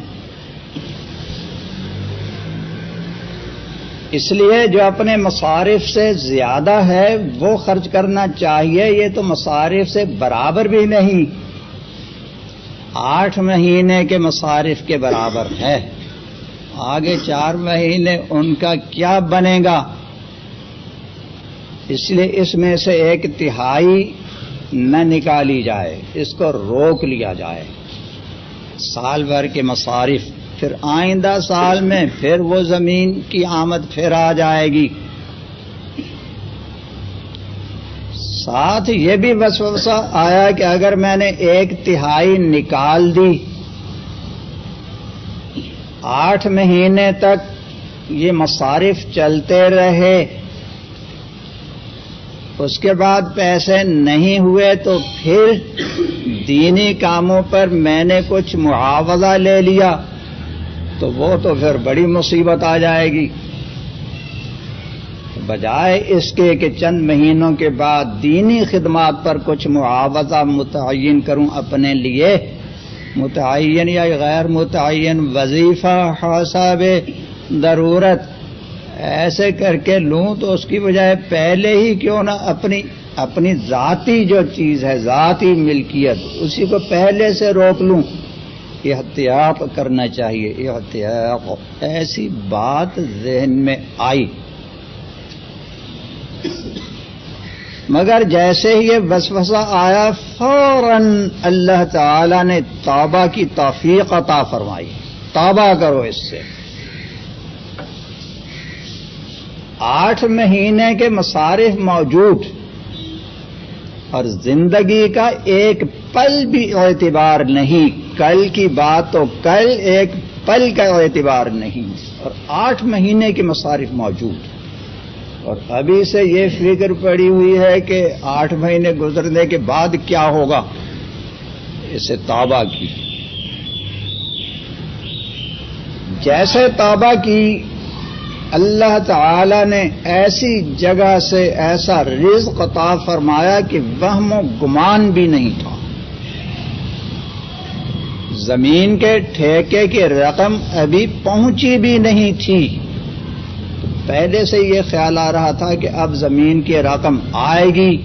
اس لیے جو اپنے مصارف سے زیادہ ہے وہ خرچ کرنا چاہیے، یہ تو مصارف سے برابر بھی نہیں۔ آٹھ مہینے کے مصارف کے برابر ہے۔ آگے چار مہینے ان کا کیا بنے گا؟ اس لیے اس میں سے ایک تہائی نہ نکالی جائے، اس کو روک لیا جائے۔ سال بھر کے مصارف پھر آئندہ سال میں پھر وہ زمین کی آمد پھر آ جائے گی۔ ساتھ یہ بھی وسوسہ آیا کہ اگر میں نے ایک تہائی نکال دی، آٹھ مہینے تک یہ مصارف چلتے رہے، اس کے بعد پیسے نہیں ہوئے تو پھر دینی کاموں پر میں نے کچھ معاوضہ لے لیا۔ تو وہ تو پھر بڑی مصیبت آ جائے گی۔ بجائے اس کے کہ چند مہینوں کے بعد دینی خدمات پر کچھ معاوضہ متعین کروں اپنے لیے، متعین یا غیر متعین، وظیفہ حساب ضرورت، ایسے کر کے لوں تو اس کی بجائے پہلے ہی کیوں نہ اپنی اپنی ذاتی جو چیز ہے، ذاتی ملکیت، اسی کو پہلے سے روک لوں۔ احتیاط کرنا چاہیے۔ احتیاط ایسی بات ذہن میں آئی۔ مگر جیسے ہی یہ وسوسہ آیا، فوراً اللہ تعالی نے توبہ کی توفیق عطا فرمائی۔ توبہ کرو اس سے۔ آٹھ مہینے کے مصارف موجود۔ اور زندگی کا ایک پل بھی اعتبار نہیں۔ کل کی بات تو کل ایک پل کا اعتبار نہیں۔ اور آٹھ مہینے کے مصارف موجود اور ابھی سے یہ فکر پڑی ہوئی ہے کہ آٹھ مہینے گزرنے کے بعد کیا ہوگا۔ اسے توبہ کی۔ جیسے توبہ کی، اللہ تعالی نے ایسی جگہ سے ایسا رزق عطا فرمایا کہ وہم و گمان بھی نہیں تھا۔ زمین کے ٹھیکے کی رقم ابھی پہنچی بھی نہیں تھی۔ پہلے سے یہ خیال آ رہا تھا کہ اب زمین کی رقم آئے گی۔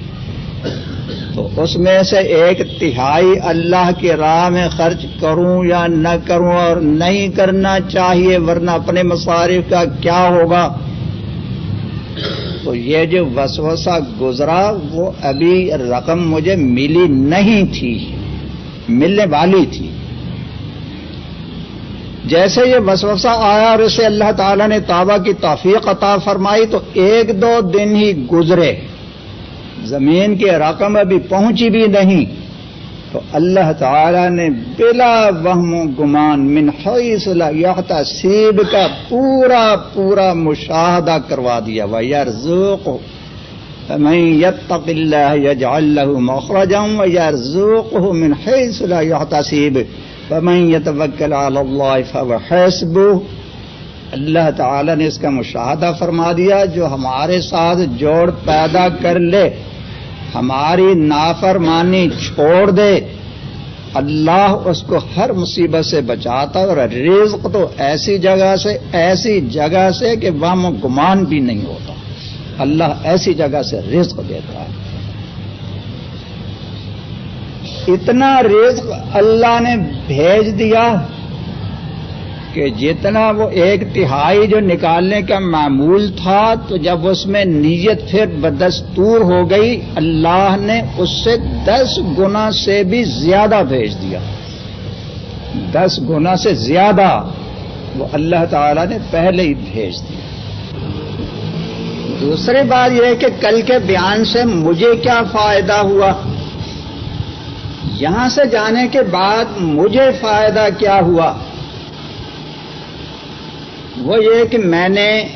تو اس میں سے ایک تہائی اللہ کی راہ میں خرچ کروں یا نہ کروں اور نہیں کرنا چاہیے، ورنہ اپنے مصارف کا کیا ہوگا؟ تو یہ جو وسوسہ گزرا، وہ ابھی رقم مجھے ملی نہیں تھی، ملنے والی تھی۔ جیسے یہ وسوسہ آیا اور اسے اللہ تعالی نے تابہ کی توفیق عطا فرمائی، تو ایک دو دن ہی گزرے۔ زمین کی رقم ابھی پہنچی بھی نہیں۔ تو اللہ تعالی نے بلا وہم و گمان من حیث یافتہ سیب کا پورا پورا مشاہدہ کروا دیا۔ وہ یار ذوق میں یتق اللہ یجعل له مخرجا ويرزقه من حيث لا يحتسب فمن يتوكل على الله فهو حسبه، اللہ تعالی نے اس کا مشاہدہ فرما دیا، جو ہمارے ساتھ جوڑ پیدا کر لے، ہماری نافرمانی چھوڑ دے۔ اللہ اس کو ہر مصیبت سے بچاتا اور رزق تو ایسی جگہ سے، ایسی جگہ سے کہ وہم گمان بھی نہیں ہوتا۔ اللہ ایسی جگہ سے رزق دیتا ہے۔ اتنا رزق اللہ نے بھیج دیا کہ جتنا وہ ایک تہائی جو نکالنے کا معمول تھا، تو جب اس میں نیت پھر بدستور ہو گئی، اللہ نے اس سے دس گنا سے بھی زیادہ بھیج دیا۔ دس گنا سے زیادہ وہ اللہ تعالی نے پہلے ہی بھیج دیا۔ دوسری بات یہ ہے کہ کل کے بیان سے مجھے کیا فائدہ ہوا؟ یہاں سے جانے کے بعد مجھے فائدہ کیا ہوا؟ وہ یہ کہ میں نے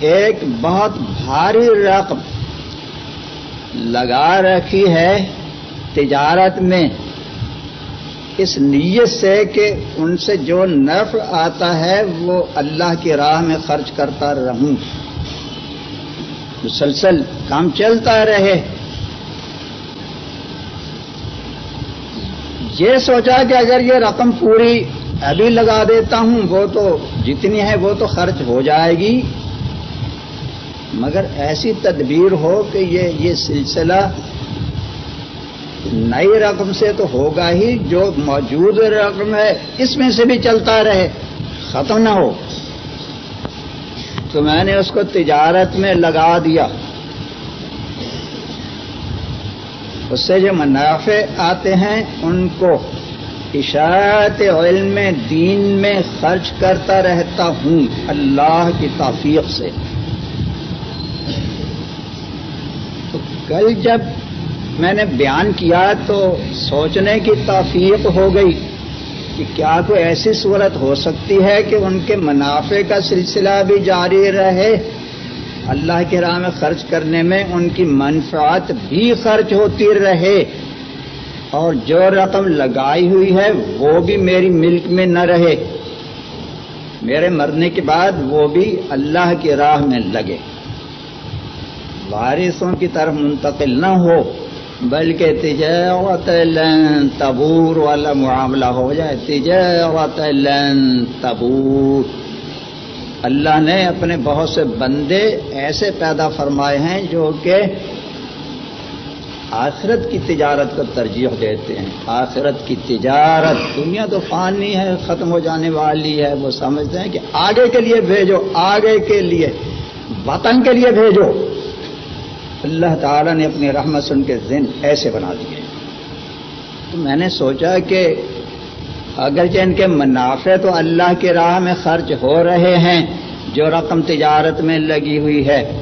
ایک بہت بھاری رقم لگا رکھی ہے تجارت میں، اس نیت سے کہ ان سے جو نفع آتا ہے وہ اللہ کی راہ میں خرچ کرتا رہوں۔ مسلسل کام چلتا رہے۔ یہ سوچا کہ اگر یہ رقم پوری ابھی لگا دیتا ہوں، وہ تو جتنی ہے وہ تو خرچ ہو جائے گی۔ مگر ایسی تدبیر ہو کہ یہ یہ سلسلہ نئی رقم سے تو ہوگا ہی، جو موجود رقم ہے، اس میں سے بھی چلتا رہے، ختم نہ ہو۔ تو میں نے اس کو تجارت میں لگا دیا۔ اس سے جو منافع آتے ہیں، ان کو اشاعت علم دین میں خرچ کرتا رہتا ہوں اللہ کی توفیق سے۔ تو کل جب میں نے بیان کیا تو سوچنے کی توفیق ہو گئی کہ کیا کوئی ایسی صورت ہو سکتی ہے کہ ان کے منافع کا سلسلہ بھی جاری رہے۔ اللہ کے راہ میں خرچ کرنے میں ان کی منفعت بھی خرچ ہوتی رہے اور جو رقم لگائی ہوئی ہے وہ بھی میری ملک میں نہ رہے میرے مرنے کے بعد وہ بھی اللہ کی راہ میں لگے وارثوں کی طرف منتقل نہ ہو بلکہ تجارت لن تبور والا معاملہ ہو جائے تجارت لن تبور اللہ نے اپنے بہت سے بندے ایسے پیدا فرمائے ہیں جو کہ آخرت کی تجارت کو ترجیح دیتے ہیں۔ آخرت کی تجارت دنیا تو فانی ہے، ختم ہو جانے والی ہے۔ وہ سمجھتے ہیں کہ آگے کے لیے بھیجو، آگے کے لیے، وطن کے لیے بھیجو۔ اللہ تعالیٰ نے اپنی رحمت سن کے دن ایسے بنا دیے۔ تو میں نے سوچا کہ اگرچہ ان کے منافع تو اللہ کی راہ میں خرچ ہو رہے ہیں، جو رقم تجارت میں لگی ہوئی ہے۔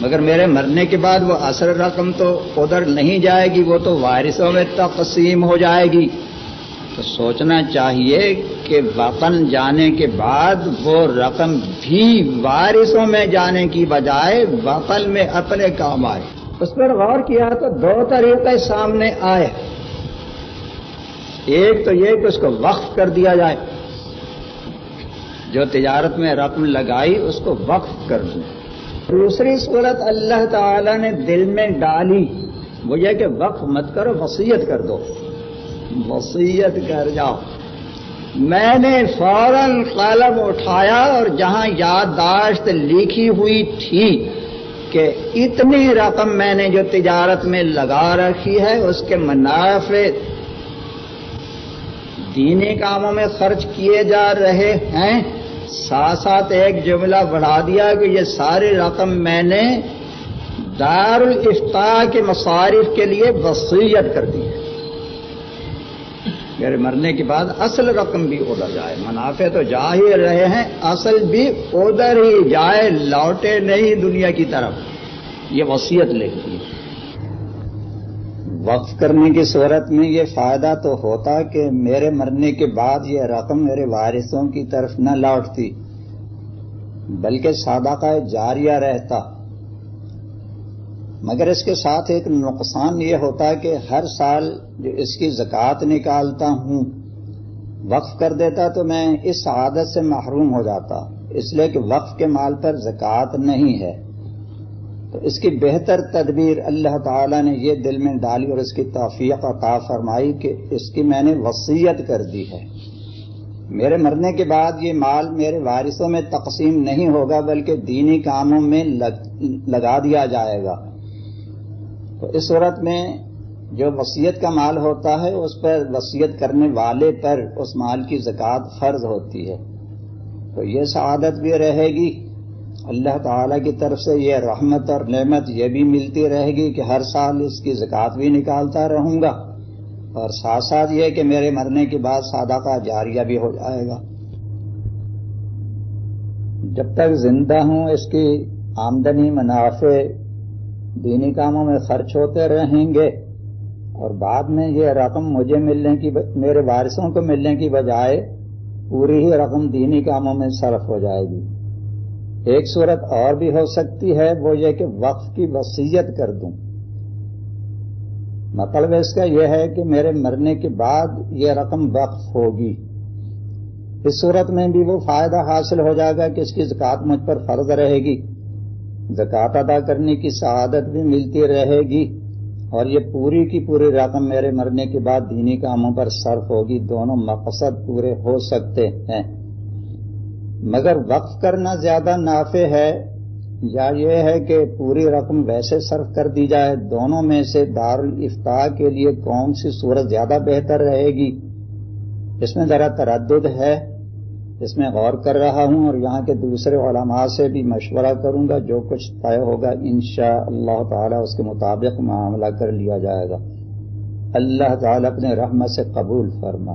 مگر میرے مرنے کے بعد وہ اصل رقم تو ادھر نہیں جائے گی، وہ تو وارثوں میں تقسیم ہو جائے گی۔ تو سوچنا چاہیے کہ وطن جانے کے بعد وہ رقم بھی وارثوں میں جانے کی بجائے وطن میں اپنے کام آئے۔ اس پر غور کیا تو دو طریقے سامنے آئے۔ ایک تو یہ کہ اس کو وقف کر دیا جائے۔ جو تجارت میں رقم لگائی، اس کو وقف کر دوں دوسری صورت اللہ تعالی نے دل میں ڈالی۔ وہ یہ کہ وقف مت کرو وسیعت کر دو۔ وسیعت کر جاؤ۔ میں نے فوراً قلم اٹھایا اور جہاں یادداشت لکھی ہوئی تھی کہ اتنی رقم میں نے جو تجارت میں لگا رکھی ہے، اس کے منافع دینی کاموں میں خرچ کیے جا رہے ہیں۔ ساتھ ساتھ ایک جملہ بڑھا دیا کہ یہ ساری رقم میں نے دار الفتا کے مصارف کے لیے وسیعت کر دی ہے۔ میرے مرنے کے بعد اصل رقم بھی ادھر جائے۔ منافع تو جا ہی رہے ہیں، اصل بھی ادھر ہی جائے، لوٹے نہیں دنیا کی طرف۔ یہ وسیعت لکھتی ہے وقف کرنے کی صورت میں یہ فائدہ تو ہوتا کہ میرے مرنے کے بعد یہ رقم میرے وارثوں کی طرف نہ لوٹتی، بلکہ سادہ کا جاریہ رہتا۔ مگر اس کے ساتھ ایک نقصان یہ ہوتا کہ ہر سال جو اس کی زکوٰۃ نکالتا ہوں، وقف کر دیتا تو میں اس عادت سے محروم ہو جاتا، اس لیے کہ وقف کے مال پر زکوٰۃ نہیں ہے۔ تو اس کی بہتر تدبیر اللہ تعالی نے یہ دل میں ڈالی اور اس کی توفیق عطا فرمائی کہ اس کی میں نے وصیت کر دی ہے۔ میرے مرنے کے بعد یہ مال میرے وارثوں میں تقسیم نہیں ہوگا بلکہ دینی کاموں میں لگا دیا جائے گا۔ تو اس صورت میں جو وصیت کا مال ہوتا ہے، اس پر وصیت کرنے والے پر اس مال کی زکوٰۃ فرض ہوتی ہے۔ تو یہ سعادت بھی رہے گی۔ اللہ تعالی کی طرف سے یہ رحمت اور نعمت یہ بھی ملتی رہے گی کہ ہر سال اس کی زکوٰۃ بھی نکالتا رہوں گا اور ساتھ ساتھ یہ کہ میرے مرنے کے بعد سادہ کا جاریہ بھی ہو جائے گا۔ جب تک زندہ ہوں اس کی آمدنی منافع دینی کاموں میں خرچ ہوتے رہیں گے اور بعد میں یہ رقم مجھے ملنے کی میرے وارثوں کو ملنے کی بجائے پوری ہی رقم دینی کاموں میں صرف ہو جائے گی۔ ایک صورت اور بھی ہو سکتی ہے، وہ یہ کہ وقف کی وسیعت کر دوں۔ مطلب اس کا یہ ہے کہ میرے مرنے کے بعد یہ رقم وقف ہوگی۔ اس صورت میں بھی وہ فائدہ حاصل ہو جائے گا کہ اس کی زکوٰۃ مجھ پر فرض رہے گی۔ زکوٰۃ ادا کرنے کی سعادت بھی ملتی رہے گی اور یہ پوری کی پوری رقم میرے مرنے کے بعد دینی کاموں پر صرف ہوگی۔ دونوں مقصد پورے ہو سکتے ہیں۔ مگر وقف کرنا زیادہ نافع ہے یا یہ ہے کہ پوری رقم ویسے صرف کر دی جائے، دونوں میں سے دارالفتا کے لیے کون سی صورت زیادہ بہتر رہے گی؟ اس میں ذرا تردد ہے، اس میں غور کر رہا ہوں اور یہاں کے دوسرے علماء سے بھی مشورہ کروں گا، جو کچھ طے ہوگا انشاء اللہ تعالی اس کے مطابق معاملہ کر لیا جائے گا۔ اللہ تعالی اپنے رحمت سے قبول فرما۔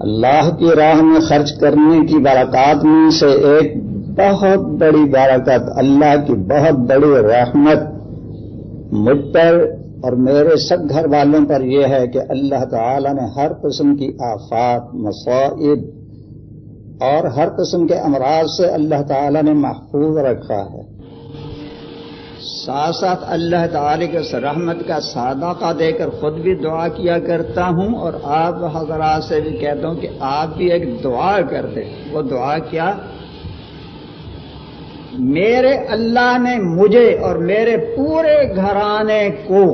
اللہ کی راہ میں خرچ کرنے کی برکات میں سے ایک بہت بڑی برکت اللہ کی بہت بڑی رحمت مجھ پر اور میرے سب گھر والوں پر یہ ہے کہ اللہ تعالی نے ہر قسم کی آفات، مصائب اور ہر قسم کے امراض سے اللہ تعالی نے محفوظ رکھا ہے۔ ساتھ ساتھ اللہ تعالی کے رحمت کا صادقہ دے کر خود بھی دعا کیا کرتا ہوں اور آپ حضرات سے بھی کہتا ہوں کہ آپ بھی ایک دعا کر دیں وہ دعا کیا؟ میرے اللہ نے مجھے اور میرے پورے گھرانے کو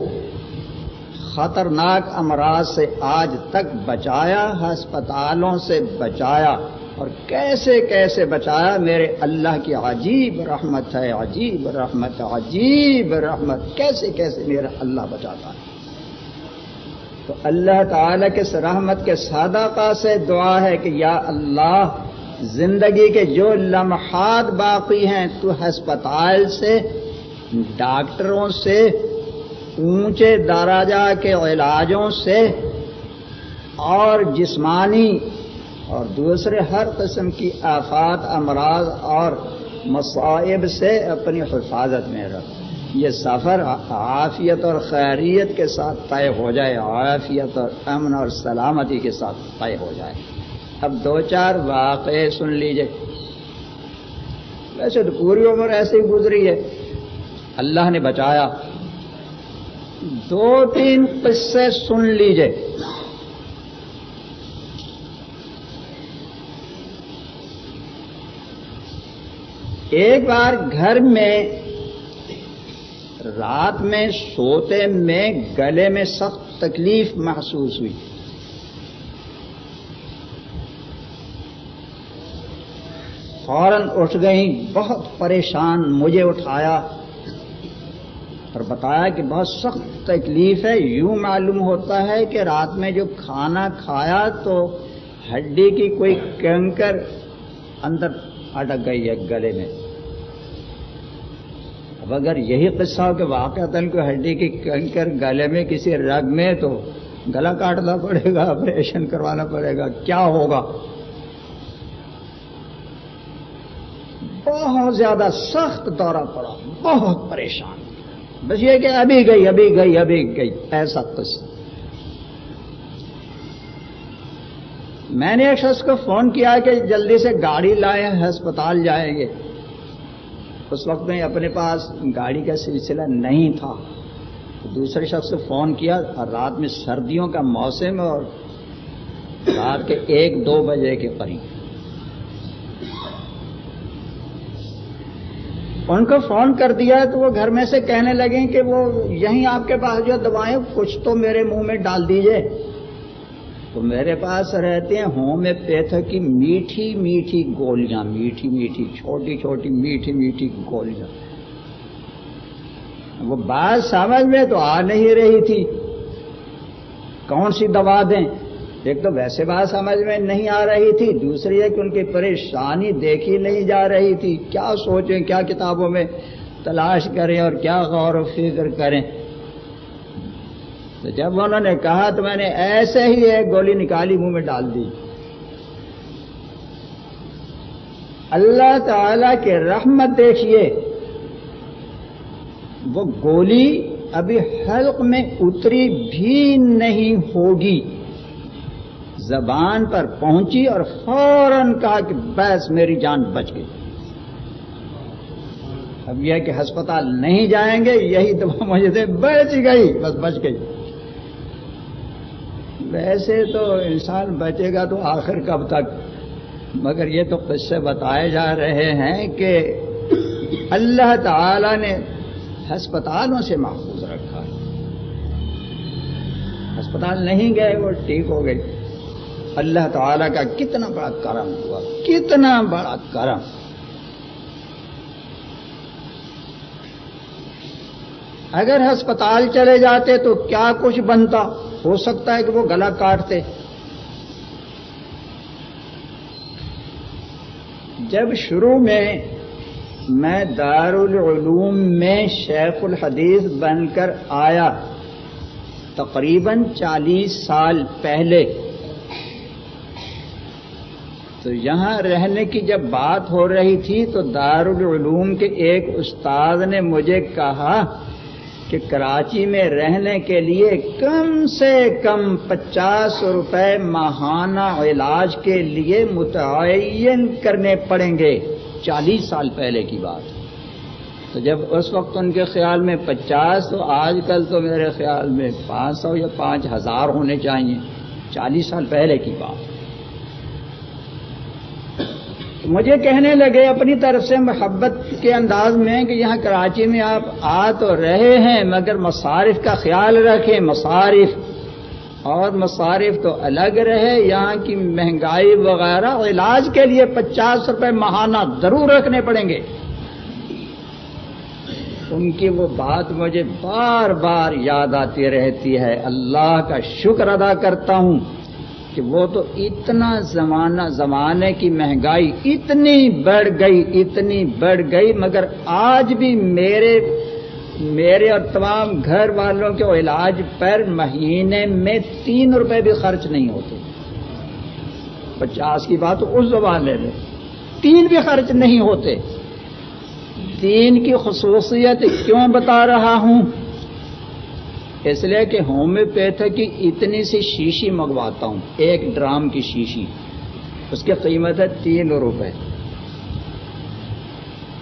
خطرناک امراض سے آج تک بچایا، ہسپتالوں سے بچایا۔ اور کیسے کیسے بچایا؟ میرے اللہ کی عجیب رحمت ہے، عجیب رحمت عجیب رحمت۔ کیسے کیسے میرا اللہ بچاتا ہے؟ تو اللہ تعالی کے رحمت کے صدقہ سے دعا ہے کہ یا اللہ، زندگی کے جو لمحات باقی ہیں، تو ہسپتال سے، ڈاکٹروں سے، اونچے دراجہ کے علاجوں سے، اور جسمانی اور دوسرے ہر قسم کی آفات، امراض اور مصائب سے اپنی حفاظت میں رکھ۔ یہ سفر عافیت اور خیریت کے ساتھ طے ہو جائے، عافیت اور امن اور سلامتی کے ساتھ طے ہو جائے۔ اب دو چار واقعے سن لیجیے۔ ویسے تو پوری عمر ایسے ہی گزری ہے۔ اللہ نے بچایا۔ دو تین قصے سن لیجیے۔ ایک بار گھر میں رات میں سوتے میں گلے میں سخت تکلیف محسوس ہوئی۔ فوراً اٹھ گئی بہت پریشان، مجھے اٹھایا اور بتایا کہ بہت سخت تکلیف ہے۔ یوں معلوم ہوتا ہے کہ رات میں جو کھانا کھایا تو ہڈی کی کوئی کنکر اندر اٹک گئی ہے گلے میں۔ اگر یہی قصہ ہو کہ واقع کو ہڈی کی کنکر گلے میں کسی رگ میں تو گلا کاٹنا پڑے گا آپریشن کروانا پڑے گا، کیا ہوگا؟ بہت زیادہ سخت دورہ پڑا، بہت پریشان۔ بس یہ کہ ابھی گئی ابھی گئی ابھی گئی، ایسا قصہ۔ میں نے ایک شخص کو فون کیا کہ جلدی سے گاڑی لائیں، ہسپتال جائیں گے۔ اس وقت میں اپنے پاس گاڑی کا سلسلہ نہیں تھا دوسرے شخص سے فون کیا اور رات میں سردیوں کا موسم اور رات کے ایک دو بجے کے قریب۔ ان کو فون کر دیا تو وہ گھر میں سے کہنے لگے کہ وہ یہیں آپ کے پاس جو دوائیں کچھ تو میرے منہ میں ڈال دیجیے۔ تو میرے پاس رہتے ہیں ہوم پیتھ کی میٹھی میٹھی گولیاں، میٹھی میٹھی، چھوٹی چھوٹی میٹھی میٹھی گولیاں۔ وہ بات سمجھ میں تو آ نہیں رہی تھی۔ کون سی دوا دیں؟ ایک تو ویسے بات سمجھ میں نہیں آ رہی تھی، دوسری ہے کہ ان کی پریشانی دیکھی نہیں جا رہی تھی۔ کیا سوچیں، کیا کتابوں میں تلاش کریں اور کیا غور و فکر کریں؟ تو جب انہوں نے کہا تو میں نے ایسے ہی ایک گولی نکالی منہ میں ڈال دی۔ اللہ تعالی کے رحمت دیکھیے، وہ گولی ابھی حلق میں اتری بھی نہیں ہوگی۔ زبان پر پہنچی اور فوراً کہا کہ بس میری جان بچ گئی۔ اب یہ کہ ہسپتال نہیں جائیں گے، یہی تو مجھے بچ گئی، بس بچ گئی۔ ویسے تو انسان بچے گا تو آخر کب تک؟ مگر یہ تو قصے بتائے جا رہے ہیں کہ اللہ تعالی نے ہسپتالوں سے محفوظ رکھا ہسپتال نہیں گئے، وہ ٹھیک ہو گئی اللہ تعالی کا کتنا بڑا کرم ہوا، کتنا بڑا کرم۔ اگر ہسپتال چلے جاتے تو کیا کچھ بنتا؟ ہو سکتا ہے کہ وہ گلا کاٹتے۔ جب شروع میں میں دارالعلوم میں شیخ الحدیث بن کر آیا، تقریباً چالیس سال پہلے، تو یہاں رہنے کی جب بات ہو رہی تھی تو دارالعلوم کے ایک استاد نے مجھے کہا کہ کراچی میں رہنے کے لیے کم سے کم پچاس روپے ماہانہ علاج کے لیے متعین کرنے پڑیں گے۔ چالیس سال پہلے کی بات۔ تو جب اس وقت ان کے خیال میں پچاس، تو آج کل تو میرے خیال میں پانچ سو یا پانچ ہزار ہونے چاہیے۔ چالیس سال پہلے کی بات۔ مجھے کہنے لگے اپنی طرف سے محبت کے انداز میں کہ یہاں کراچی میں آپ آ تو رہے ہیں، مگر مصارف کا خیال رکھیں، مصارف۔ اور مصارف تو الگ رہے، یہاں کی مہنگائی وغیرہ۔ علاج کے لیے پچاس روپے ماہانہ ضرور رکھنے پڑیں گے۔ ان کی وہ بات مجھے بار بار یاد آتی رہتی ہے۔ اللہ کا شکر ادا کرتا ہوں۔ کہ وہ تو اتنا زمانہ زمانے کی مہنگائی اتنی بڑھ گئی، اتنی بڑھ گئی، مگر آج بھی میرے میرے اور تمام گھر والوں کے علاج پر مہینے میں تین روپے بھی خرچ نہیں ہوتے۔ پچاس کی بات اس زمانے میں۔ تین بھی خرچ نہیں ہوتے۔ تین کی خصوصیت کیوں بتا رہا ہوں؟ اس لیے کہ ہومیوپیتھ کی اتنی سی شیشی منگواتا ہوں، ایک ڈرام کی شیشی۔ اس کی قیمت ہے تین روپے۔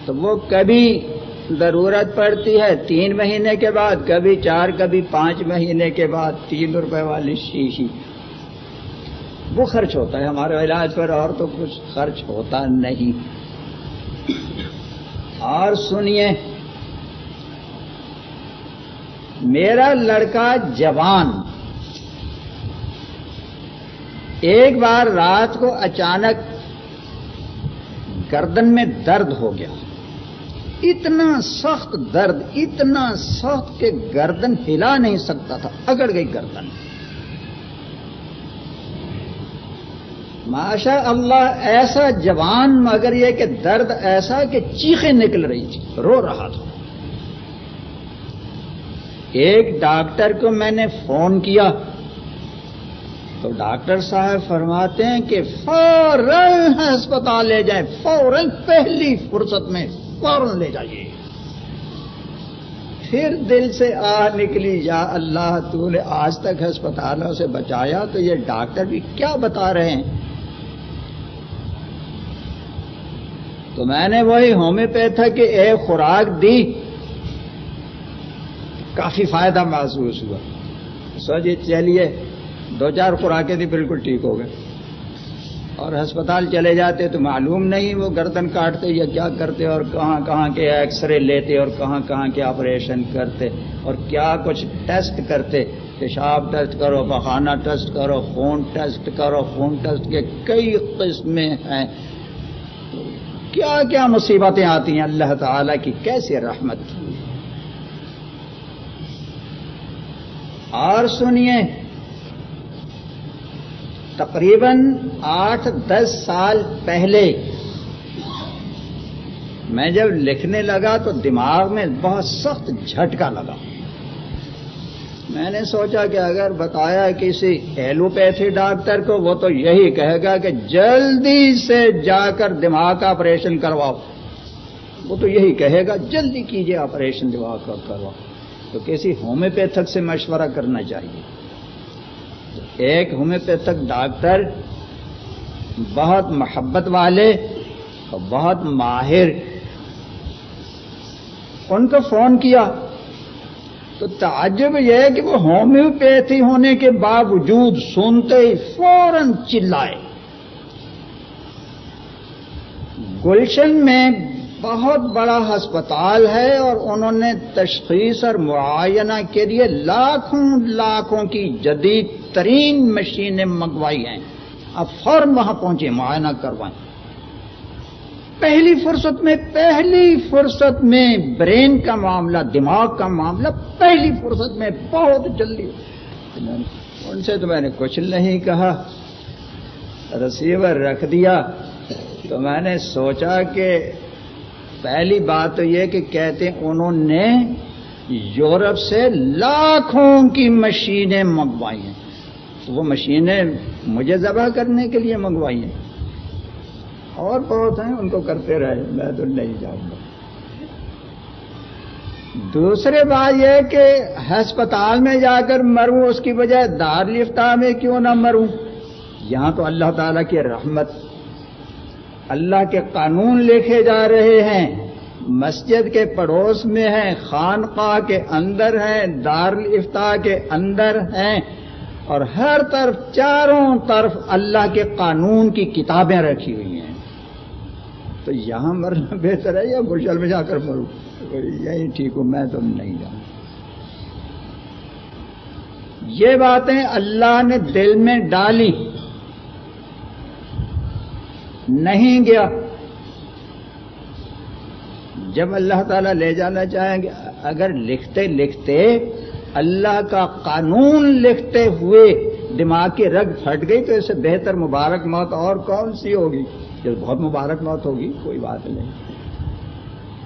تو وہ کبھی ضرورت پڑتی ہے تین مہینے کے بعد، کبھی چار، کبھی پانچ مہینے کے بعد تین روپے والی شیشی۔ وہ خرچ ہوتا ہے، ہمارے علاج پر اور تو کچھ خرچ ہوتا نہیں۔ اور سنیے میرا لڑکا جوان۔ ایک بار رات کو اچانک گردن میں درد ہو گیا۔ اتنا سخت درد، اتنا سخت کہ گردن ہلا نہیں سکتا تھا، اگڑ گئی گردن۔ ماشا اللہ ایسا جوان، مگر یہ کہ درد ایسا کہ چیخیں نکل رہی تھی۔ رو رہا تھا۔ ایک ڈاکٹر کو میں نے فون کیا تو ڈاکٹر صاحب فرماتے ہیں کہ فوراً ہسپتال لے جائیں، فوراً پہلی فرصت میں فوراً لے جائیے۔ پھر دل سے آ نکلی، یا اللہ تو نے آج تک ہسپتالوں سے بچایا تو یہ ڈاکٹر بھی کیا بتا رہے ہیں؟ تو میں نے وہی ہومیوپیتھ کی ایک خوراک دی۔ کافی فائدہ محسوس ہوا۔ سو جی چلیے، دو چار خوراکیں تھی بالکل ٹھیک ہو گئے۔ اور ہسپتال چلے جاتے تو معلوم نہیں وہ گردن کاٹتے یا کیا کرتے اور کہاں کہاں کے ایکس رے لیتے اور کہاں کہاں کے آپریشن کرتے اور کیا کچھ ٹیسٹ کرتے۔ پیشاب ٹیسٹ کرو بخانہ ٹیسٹ کرو، خون ٹیسٹ کرو۔ خون ٹیسٹ کے کئی قسمیں ہیں۔ کیا کیا مصیبتیں آتی ہیں اللہ تعالی کی؟ کیسے رحمت کی؟ اور سنیے۔ تقریباً آٹھ دس سال پہلے میں جب لکھنے لگا تو دماغ میں بہت سخت جھٹکا لگا۔ میں نے سوچا کہ اگر بتایا کسی ایلوپیتھی ڈاکٹر کو، وہ تو یہی کہے گا کہ جلدی سے جا کر دماغ کا آپریشن کرواؤ۔ وہ تو یہی کہے گا، جلدی کیجیے آپریشن دماغ کا کرواؤ۔ تو کسی ہومیوپیتھک سے مشورہ کرنا چاہیے؟ ایک ہومیوپیتھک ڈاکٹر بہت محبت والے اور بہت ماہر۔ ان کو فون کیا۔ تو تعجب یہ ہے کہ وہ ہومیوپیتھی ہونے کے باوجود سنتے ہی فوراً چلائے۔ گلشن میں بہت بڑا ہسپتال ہے اور انہوں نے تشخیص اور معائنہ کے لیے لاکھوں لاکھوں کی جدید ترین مشینیں منگوائی ہیں۔ اب فوراً وہاں پہنچے، معائنہ کروائیں۔ پہلی فرصت میں، پہلی فرصت میں برین کا معاملہ، دماغ کا معاملہ، پہلی فرصت میں بہت جلدی۔ ان سے تو میں نے کچھ نہیں کہا۔ رسیور رکھ دیا تو میں نے سوچا کہ پہلی بات تو یہ کہ کہتے ہیں انہوں نے یورپ سے لاکھوں کی مشینیں منگوائی ہیں۔ وہ مشینیں مجھے ذبح کرنے کے لیے منگوائی ہیں۔ اور بہت ہیں، ان کو کرتے رہے، میں تو نہیں جاؤں گا۔ دوسرے بات یہ کہ ہسپتال میں جا کر مروں، اس کی بجائے دار لفتہ میں کیوں نہ مروں؟ یہاں تو اللہ تعالی کی رحمت اللہ کے قانون لکھے جا رہے ہیں۔ مسجد کے پڑوس میں ہیں، خانقاہ کے اندر ہیں دارالفتا کے اندر ہیں۔ اور ہر طرف چاروں طرف اللہ کے قانون کی کتابیں رکھی ہوئی ہیں۔ تو یہاں مرنا بہتر ہے یا گلشل میں جا کر مروں؟ یہی ٹھیک ہوں، میں تو نہیں جاؤں۔ یہ باتیں اللہ نے دل میں ڈالی۔ نہیں گیا۔ جب اللہ تعالیٰ لے جانا چاہیں گے، اگر لکھتے لکھتے اللہ کا قانون لکھتے ہوئے دماغ کی رگ پھٹ گئی تو اسے بہتر مبارک موت اور کون سی ہوگی؟ جو بہت مبارک موت ہوگی، کوئی بات نہیں۔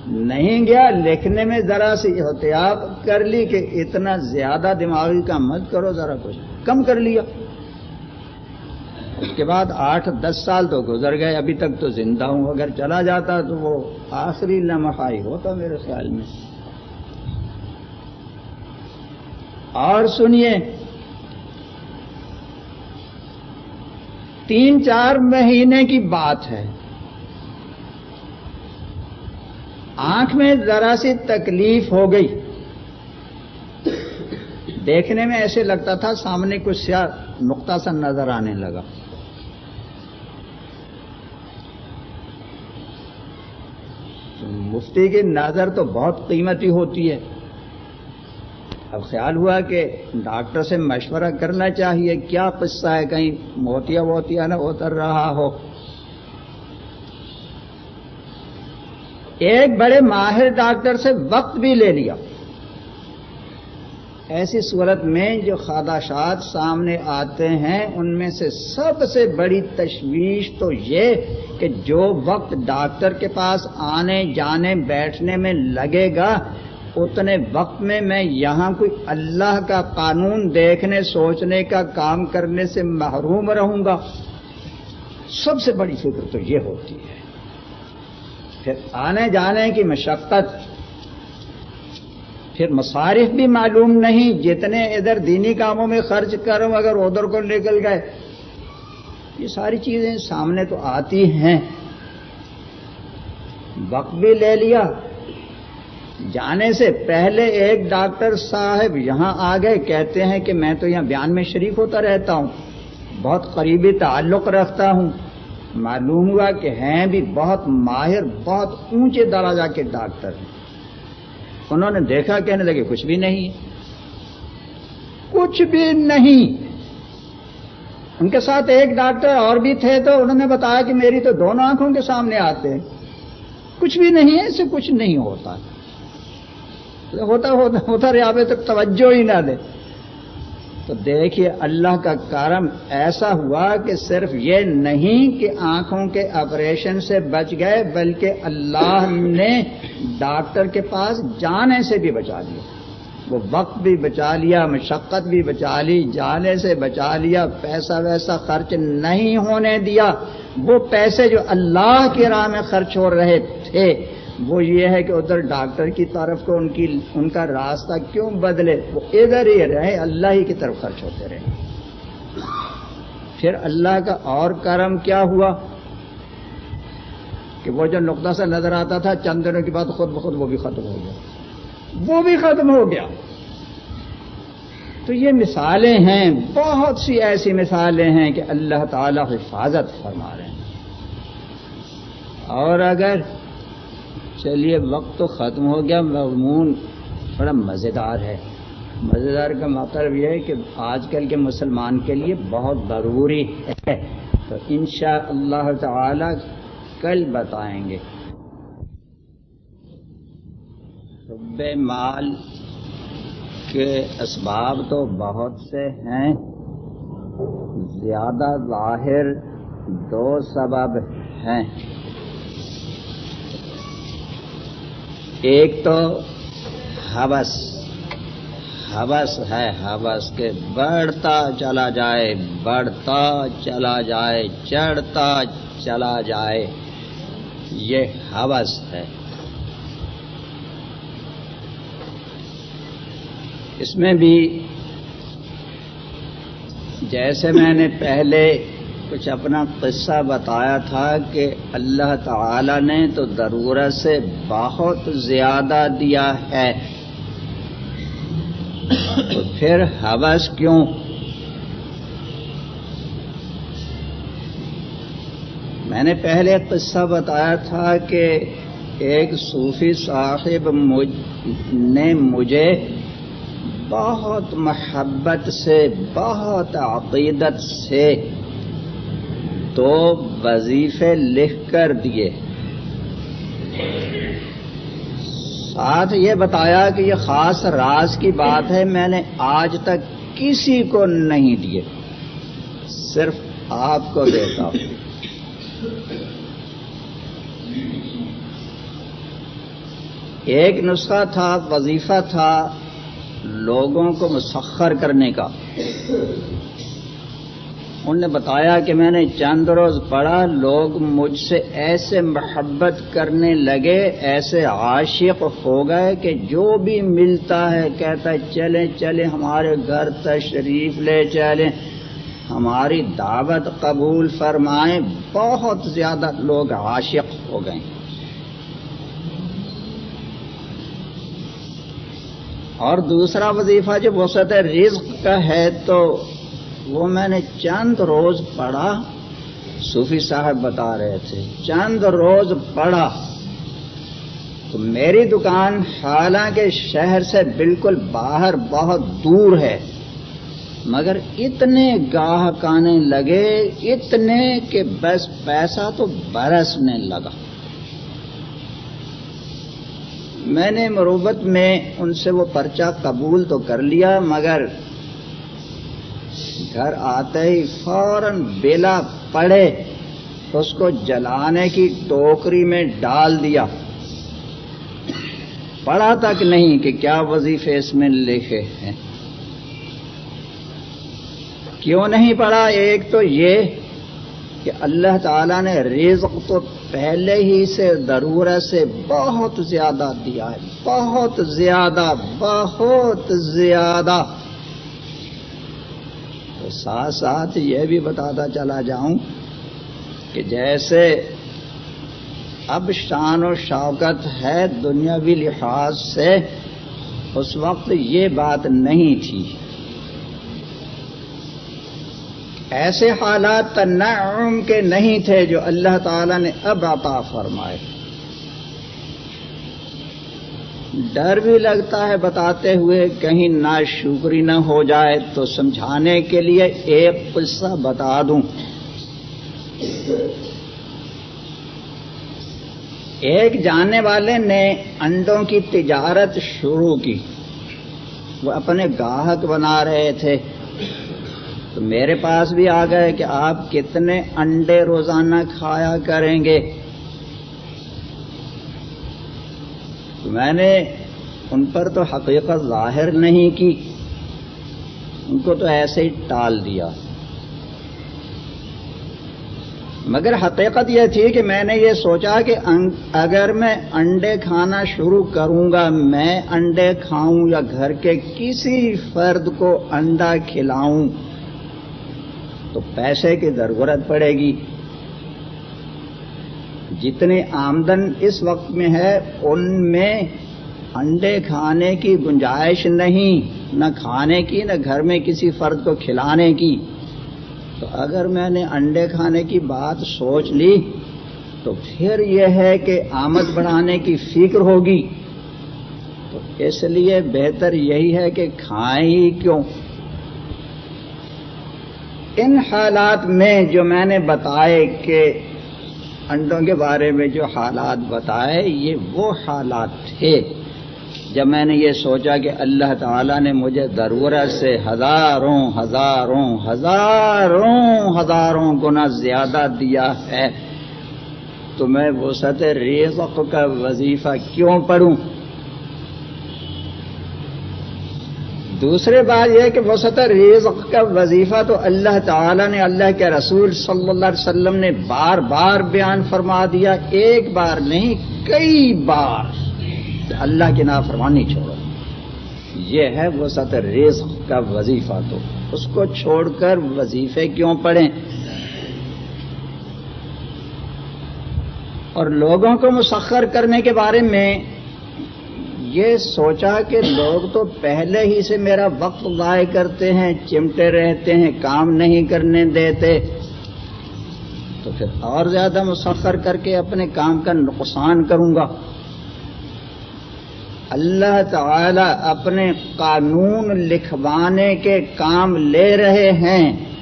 نہیں گیا، لکھنے میں ذرا سی احتیاط کر لی کہ اتنا زیادہ دماغی کا مت کرو، ذرا کچھ کم کر لیا۔ اس کے بعد آٹھ دس سال تو گزر گئے، ابھی تک تو زندہ ہوں، اگر چلا جاتا تو وہ آخری لمحہ ہی ہوتا میرے خیال میں۔ اور سنیے، تین چار مہینے کی بات ہے۔ آنکھ میں ذرا سی تکلیف ہو گئی۔ دیکھنے میں ایسے لگتا تھا سامنے کچھ سیاہ نقطہ سا نظر آنے لگا۔ مفتی کی نظر تو بہت قیمتی ہوتی ہے۔ اب خیال ہوا کہ ڈاکٹر سے مشورہ کرنا چاہیے۔ کیا قصہ ہے؟ کہیں موتیا ووتیا نہ اتر رہا ہو۔ ایک بڑے ماہر ڈاکٹر سے وقت بھی لے لیا۔ ایسی صورت میں جو خادشات سامنے آتے ہیں، ان میں سے سب سے بڑی تشویش تو یہ کہ جو وقت ڈاکٹر کے پاس آنے، جانے، بیٹھنے میں لگے گا، اتنے وقت میں میں یہاں کوئی اللہ کا قانون دیکھنے، سوچنے کا کام کرنے سے محروم رہوں گا۔ سب سے بڑی فکر تو یہ ہوتی ہے۔ پھر آنے جانے کی مشقت پھر مصارف بھی معلوم نہیں، جتنے ادھر دینی کاموں میں خرچ کروں اگر ادھر کو نکل گئے۔ یہ ساری چیزیں سامنے تو آتی ہیں۔ وقت بھی لے لیا۔ جانے سے پہلے ایک ڈاکٹر صاحب یہاں آ گئے، کہتے ہیں کہ میں تو یہاں بیان میں شریک ہوتا رہتا ہوں، بہت قریبی تعلق رکھتا ہوں۔ معلوم ہوا کہ ہیں بھی بہت ماہر، بہت اونچے درجہ کے ڈاکٹر ہیں۔ انہوں نے دیکھا کہنے لگے، کچھ بھی نہیں۔ کچھ بھی نہیں۔ ان کے ساتھ ایک ڈاکٹر اور بھی تھے تو انہوں نے بتایا کہ میری تو دونوں آنکھوں کے سامنے آتے ہیں۔ کچھ بھی نہیں ہے اسے کچھ نہیں ہوتا۔ ہوتا ہوتا ہوتا آپ تک توجہ ہی نہ دے تو دیکھیے اللہ کا کارم ایسا ہوا کہ صرف یہ نہیں کہ آنکھوں کے آپریشن سے بچ گئے، بلکہ اللہ نے ڈاکٹر کے پاس جانے سے بھی بچا لیا۔ وہ وقت بھی بچا لیا، مشقت بھی بچا لی، جانے سے بچا لیا، پیسہ ویسا خرچ نہیں ہونے دیا۔ وہ پیسے جو اللہ کی راہ میں خرچ ہو رہے تھے وہ یہ ہے کہ ادھر ڈاکٹر کی طرف کو ان کی ان کا راستہ کیوں بدلے؟ وہ ادھر ہی رہے، اللہ ہی کی طرف خرچ ہوتے رہے۔ پھر اللہ کا اور کرم کیا ہوا؟ کہ وہ جو نقطہ سا نظر آتا تھا، چند دنوں کے بعد خود بخود وہ بھی ختم ہو گیا۔ وہ بھی ختم ہو گیا۔ تو یہ مثالیں ہیں، بہت سی ایسی مثالیں ہیں کہ اللہ تعالی حفاظت فرما رہے ہیں۔ اور اگر چلیے، وقت تو ختم ہو گیا، مضمون بڑا مزیدار ہے۔ مزیدار کا مطلب یہ ہے کہ آج کل کے مسلمان کے لیے بہت ضروری ہے۔ تو انشاء اللہ تعالی کل بتائیں گے۔ رب مال کے اسباب تو بہت سے ہیں۔ زیادہ ظاہر دو سبب ہیں۔ ایک تو حوث حوث ہے، حوث کے بڑھتا چلا جائے، بڑھتا چلا جائے، چڑھتا چلا جائے۔ یہ حوث ہے۔ اس میں بھی جیسے میں نے پہلے کچھ اپنا قصہ بتایا تھا کہ اللہ تعالی نے تو ضرورت سے بہت زیادہ دیا ہے۔ تو پھر حوث کیوں؟ میں نے پہلے قصہ بتایا تھا کہ ایک صوفی صاحب نے مجھے بہت محبت سے، بہت عقیدت سے دو وظیفے لکھ کر دیے۔ ساتھ یہ بتایا کہ یہ خاص راز کی بات ہے، میں نے آج تک کسی کو نہیں دیے۔ صرف آپ کو دیتا ہوں۔ ایک نسخہ تھا، وظیفہ تھا لوگوں کو مسخر کرنے کا۔ انہوں نے بتایا کہ میں نے چند روز پڑھا، لوگ مجھ سے ایسے محبت کرنے لگے، ایسے عاشق ہو گئے کہ جو بھی ملتا ہے کہتا ہے، چلیں چلیں ہمارے گھر تشریف لے چلیں۔ ہماری دعوت قبول فرمائیں، بہت زیادہ لوگ عاشق ہو گئے۔ اور دوسرا وظیفہ جو وسط رزق کا ہے تو وہ میں نے چند روز پڑھا، صوفی صاحب بتا رہے تھے، چند روز پڑھا۔ تو میری دکان حالانکہ شہر سے بالکل باہر بہت دور ہے، مگر اتنے گاہک آنے لگے، اتنے کہ بس پیسہ تو برسنے لگا۔ میں نے مروبت میں ان سے وہ پرچہ قبول تو کر لیا، مگر گھر آتے ہی فوراً بیلا پڑے، اس کو جلانے کی ٹوکری میں ڈال دیا۔ پڑھا تک نہیں کہ کیا وظیفے اس میں لکھے ہیں۔ کیوں نہیں پڑھا؟ ایک تو یہ کہ اللہ تعالیٰ نے رزق تو پہلے ہی سے ضرورت سے بہت زیادہ دیا ہے، بہت زیادہ بہت زیادہ۔ ساتھ ساتھ یہ بھی بتاتا چلا جاؤں کہ جیسے اب شان و شوکت ہے دنیاوی لحاظ سے، اس وقت یہ بات نہیں تھی۔ ایسے حالات تنعم کے نہیں تھے جو اللہ تعالی نے اب عطا فرمائے۔ ڈر بھی لگتا ہے بتاتے ہوئے کہیں ناشکری نہ ہو جائے تو سمجھانے کے لیے ایک قصہ بتا دوں۔ ایک جانے والے نے انڈوں کی تجارت شروع کی۔ وہ اپنے گاہک بنا رہے تھے۔ تو میرے پاس بھی آ گئے کہ آپ کتنے انڈے روزانہ کھایا کریں گے۔ میں نے ان پر تو حقیقت ظاہر نہیں کی۔ ان کو تو ایسے ہی ٹال دیا۔ مگر حقیقت یہ تھی کہ میں نے یہ سوچا کہ اگر میں انڈے کھانا شروع کروں گا، میں انڈے کھاؤں یا گھر کے کسی فرد کو انڈا کھلاؤں، تو پیسے کی ضرورت پڑے گی۔ جتنی آمدن اس وقت میں ہے، ان میں انڈے کھانے کی گنجائش نہیں، نہ کھانے کی، نہ گھر میں کسی فرد کو کھلانے کی۔ تو اگر میں نے انڈے کھانے کی بات سوچ لی، تو پھر یہ ہے کہ آمد بڑھانے کی فکر ہوگی۔ تو اس لیے بہتر یہی ہے کہ کھائیں ہی کیوں؟ ان حالات میں جو میں نے بتائے کہ انڈوں کے بارے میں جو حالات بتائے، یہ وہ حالات تھے۔ جب میں نے یہ سوچا کہ اللہ تعالیٰ نے مجھے ضرورت سے ہزاروں ہزاروں ہزاروں ہزاروں گنا زیادہ دیا ہے، تو میں وہ سطح ریزق کا وظیفہ کیوں پڑھوں؟ دوسرے بات یہ کہ وسط رزق کا وظیفہ تو اللہ تعالی نے، اللہ کے رسول صلی اللہ علیہ وسلم نے بار بار بیان فرما دیا، ایک بار نہیں، کئی بار۔ اللہ کی نافرمانی چھوڑو۔ یہ ہے وسط رزق کا وظیفہ تو۔ اس کو چھوڑ کر وظیفے کیوں پڑھیں؟ اور لوگوں کو مسخر کرنے کے بارے میں یہ سوچا کہ لوگ تو پہلے ہی سے میرا وقت ضائع کرتے ہیں، چمٹے رہتے ہیں، کام نہیں کرنے دیتے۔ تو پھر اور زیادہ مسخر کر کے اپنے کام کا نقصان کروں گا۔ اللہ تعالی اپنے قانون لکھوانے کے کام لے رہے ہیں۔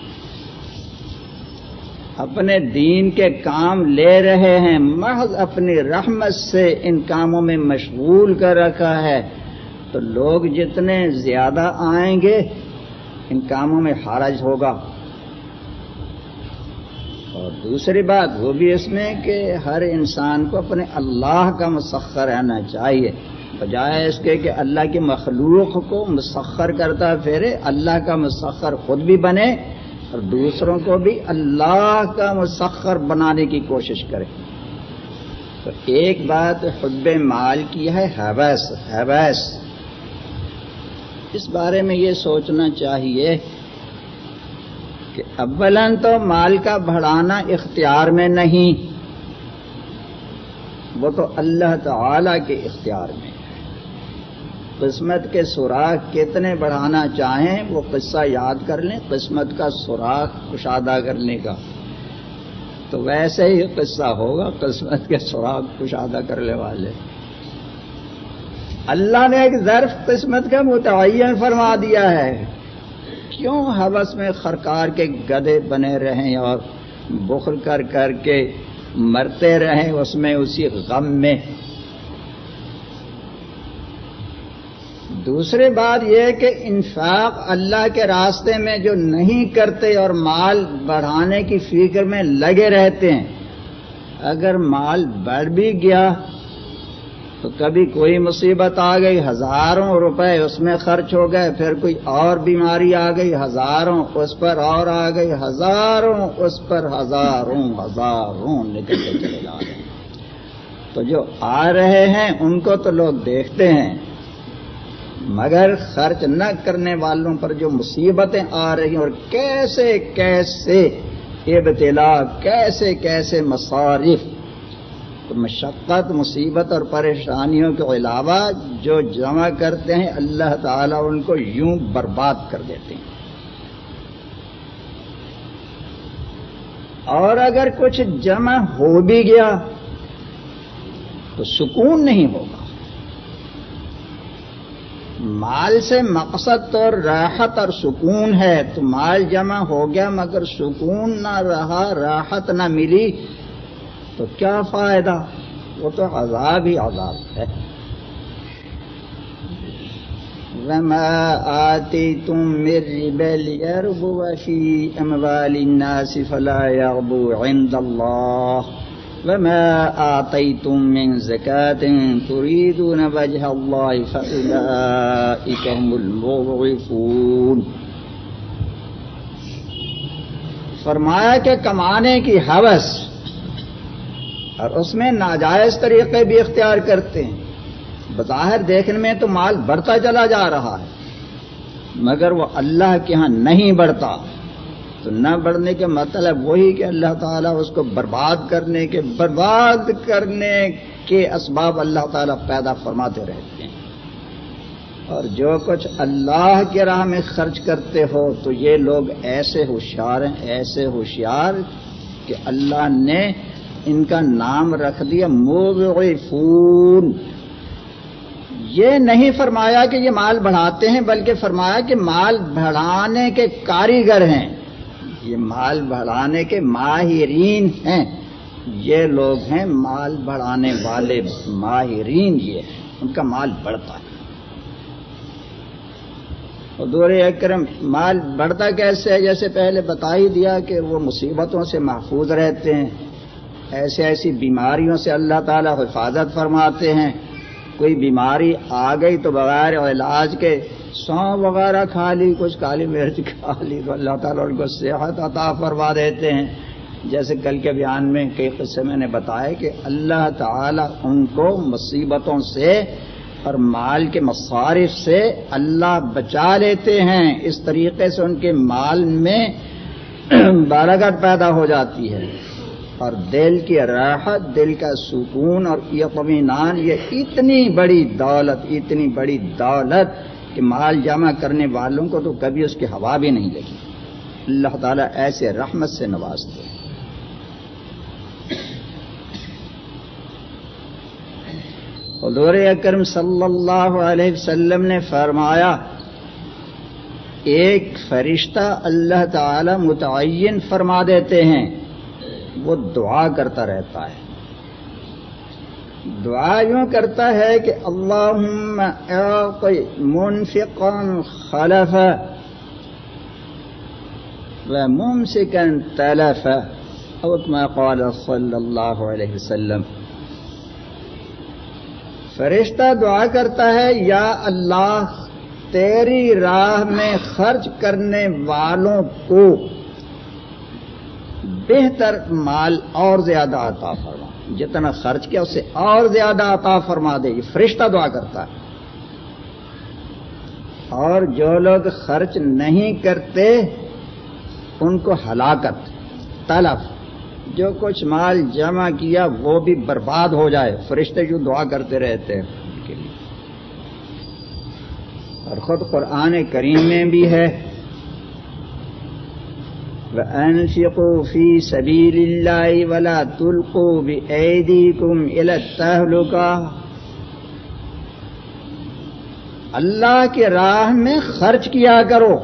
اپنے دین کے کام لے رہے ہیں، محض اپنی رحمت سے ان کاموں میں مشغول کر رکھا ہے۔ تو لوگ جتنے زیادہ آئیں گے، ان کاموں میں حرج ہوگا۔ اور دوسری بات وہ بھی اس میں کہ ہر انسان کو اپنے اللہ کا مسخر رہنا چاہیے۔ بجائے اس کے کہ اللہ کی مخلوق کو مسخر کرتا پھرے، اللہ کا مسخر خود بھی بنے۔ اور دوسروں کو بھی اللہ کا مسخر بنانے کی کوشش کرے۔ تو ایک بات حب مال کی ہے حویس حویس اس بارے میں یہ سوچنا چاہیے کہ اولن تو مال کا بڑھانا اختیار میں نہیں، وہ تو اللہ تعالی کے اختیار میں۔ قسمت کے سوراخ کتنے بڑھانا چاہیں وہ قصہ یاد کر لیں، قسمت کا سوراخ کشادہ کرنے کا۔ تو ویسے ہی قصہ ہوگا، قسمت کے سوراخ کشادہ کرنے والے۔ اللہ نے ایک ظرف قسمت کا متعین فرما دیا ہے۔ کیوں حوث میں خرکار کے گدے بنے رہیں اور بخل کر کر کے مرتے رہیں، اس میں اسی غم میں؟ دوسری بات یہ کہ انفاق اللہ کے راستے میں جو نہیں کرتے اور مال بڑھانے کی فکر میں لگے رہتے ہیں، اگر مال بڑھ بھی گیا تو کبھی کوئی مصیبت آ گئی، ہزاروں روپے اس میں خرچ ہو گئے، پھر کوئی اور بیماری آ گئی، ہزاروں اس پر اور آ گئی، ہزاروں اس پر ہزاروں ہزاروں نکلتے چلے جا رہے ہیں۔ تو جو آ رہے ہیں، ان کو تو لوگ دیکھتے ہیں۔ مگر خرچ نہ کرنے والوں پر جو مصیبتیں آ رہی ہیں اور کیسے کیسے ابتلا، کیسے کیسے مصارف، تو مشقت، مصیبت اور پریشانیوں کے علاوہ جو جمع کرتے ہیں، اللہ تعالیٰ ان کو یوں برباد کر دیتے ہیں۔ اور اگر کچھ جمع ہو بھی گیا، تو سکون نہیں ہوگا۔ مال سے مقصد تو راحت اور سکون ہے تو مال جمع ہو گیا، مگر سکون نہ رہا، راحت نہ ملی، تو کیا فائدہ؟ وہ تو عذاب ہی عذاب ہے۔ وما آتيتم من ربا ليربو في أموال الناس فلا يربو عند الله وما آتيتم من زكاة تريدون وجه الله فأولئك هم المضعفون۔ فرمایا کہ کمانے کی حوث اور اس میں ناجائز طریقے بھی اختیار کرتے ہیں۔ بظاہر دیکھنے میں تو مال بڑھتا چلا جا رہا ہے، مگر وہ اللہ کے ہاں نہیں بڑھتا۔ تو نہ بڑھنے کے مطلب وہی کہ اللہ تعالیٰ اس کو برباد کرنے کے برباد کرنے کے اسباب اللہ تعالیٰ پیدا فرماتے رہتے ہیں۔ اور جو کچھ اللہ کے راہ میں خرچ کرتے ہو تو یہ لوگ ایسے ہوشیار ہیں، ایسے ہوشیار کہ اللہ نے ان کا نام رکھ دیا موغفون یہ نہیں فرمایا کہ یہ مال بڑھاتے ہیں، بلکہ فرمایا کہ مال بڑھانے کے کاریگر ہیں۔ یہ مال بڑھانے کے ماہرین ہیں۔ یہ لوگ ہیں مال بڑھانے والے۔ ماہرین یہ ہیں۔ ان کا مال بڑھتا ہے۔ اور دور اکرم، مال بڑھتا کیسے ہے؟ جیسے پہلے بتا ہی دیا کہ وہ مصیبتوں سے محفوظ رہتے ہیں۔ ایسے ایسی بیماریوں سے اللہ تعالیٰ حفاظت فرماتے ہیں۔ کوئی بیماری آ گئی تو بغیر علاج کے سو وغیرہ کھا لی، کچھ کالی مرچ کھا لی۔ تو اللہ تعالیٰ ان کو صحت عطا فرما دیتے ہیں۔ جیسے کل کے بیان میں کئی قصے میں نے بتایا کہ اللہ تعالیٰ ان کو مصیبتوں سے اور مال کے مصارف سے اللہ بچا لیتے ہیں۔ اس طریقے سے ان کے مال میں بارگت پیدا ہو جاتی ہے۔ اور دل کی راحت، دل کا سکون اور یقینان یہ اتنی بڑی دولت، اتنی بڑی دولت کہ مال جمع کرنے والوں کو تو کبھی اس کی ہوا بھی نہیں لگی۔ اللہ تعالیٰ ایسے رحمت سے نوازتے ہیں حضور اکرم صلی اللہ علیہ وسلم نے فرمایا، ایک فرشتہ اللہ تعالی متعین فرما دیتے ہیں، وہ دعا کرتا رہتا ہے۔ دعا یوں کرتا ہے کہ اللہ منفقا خلف و ممسکن تلف او ما قال صلی اللہ علیہ وسلم. فرشتہ دعا کرتا ہے، یا اللہ، تیری راہ میں خرچ کرنے والوں کو بہتر مال اور زیادہ عطا فرما۔ جتنا خرچ کیا اسے اور زیادہ عطا فرما دے۔ یہ فرشتہ دعا کرتا ہے۔ اور جو لوگ خرچ نہیں کرتے، ان کو ہلاکت، تلف۔ جو کچھ مال جمع کیا، وہ بھی برباد ہو جائے۔ فرشتے جو دعا کرتے رہتے ہیں۔ ان کے لیے۔ اور خود قرآن کریم میں بھی ہے۔ وأنفقوا في سبيل الله ولا تلقوا بأيديكم إلى التهلكة اللہ کے راہ میں خرچ کیا کرو۔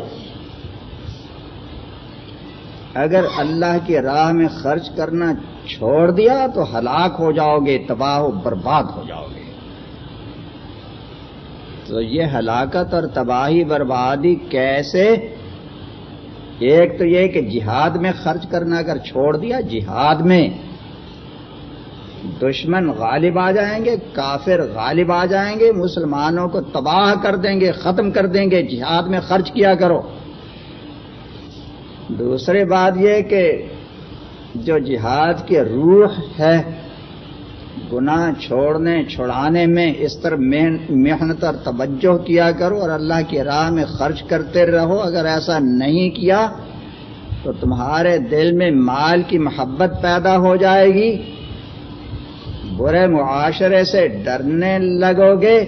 اگر اللہ کی راہ میں خرچ کرنا چھوڑ دیا تو ہلاک ہو جاؤ گے، تباہ و برباد ہو جاؤ گے۔ تو یہ ہلاکت اور تباہی بربادی کیسے ایک تو یہ کہ جہاد میں خرچ کرنا اگر چھوڑ دیا، جہاد میں دشمن غالب آ جائیں گے، کافر غالب آ جائیں گے، مسلمانوں کو تباہ کر دیں گے، ختم کر دیں گے، جہاد میں خرچ کیا کرو۔ دوسری بات یہ کہ جو جہاد کی روح ہے گناہ چھوڑنے، چھڑانے میں اس طرح محنت اور توجہ کیا کرو اور اللہ کی راہ میں خرچ کرتے رہو۔ اگر ایسا نہیں کیا تو تمہارے دل میں مال کی محبت پیدا ہو جائے گی۔ برے معاشرے سے ڈرنے لگو گے۔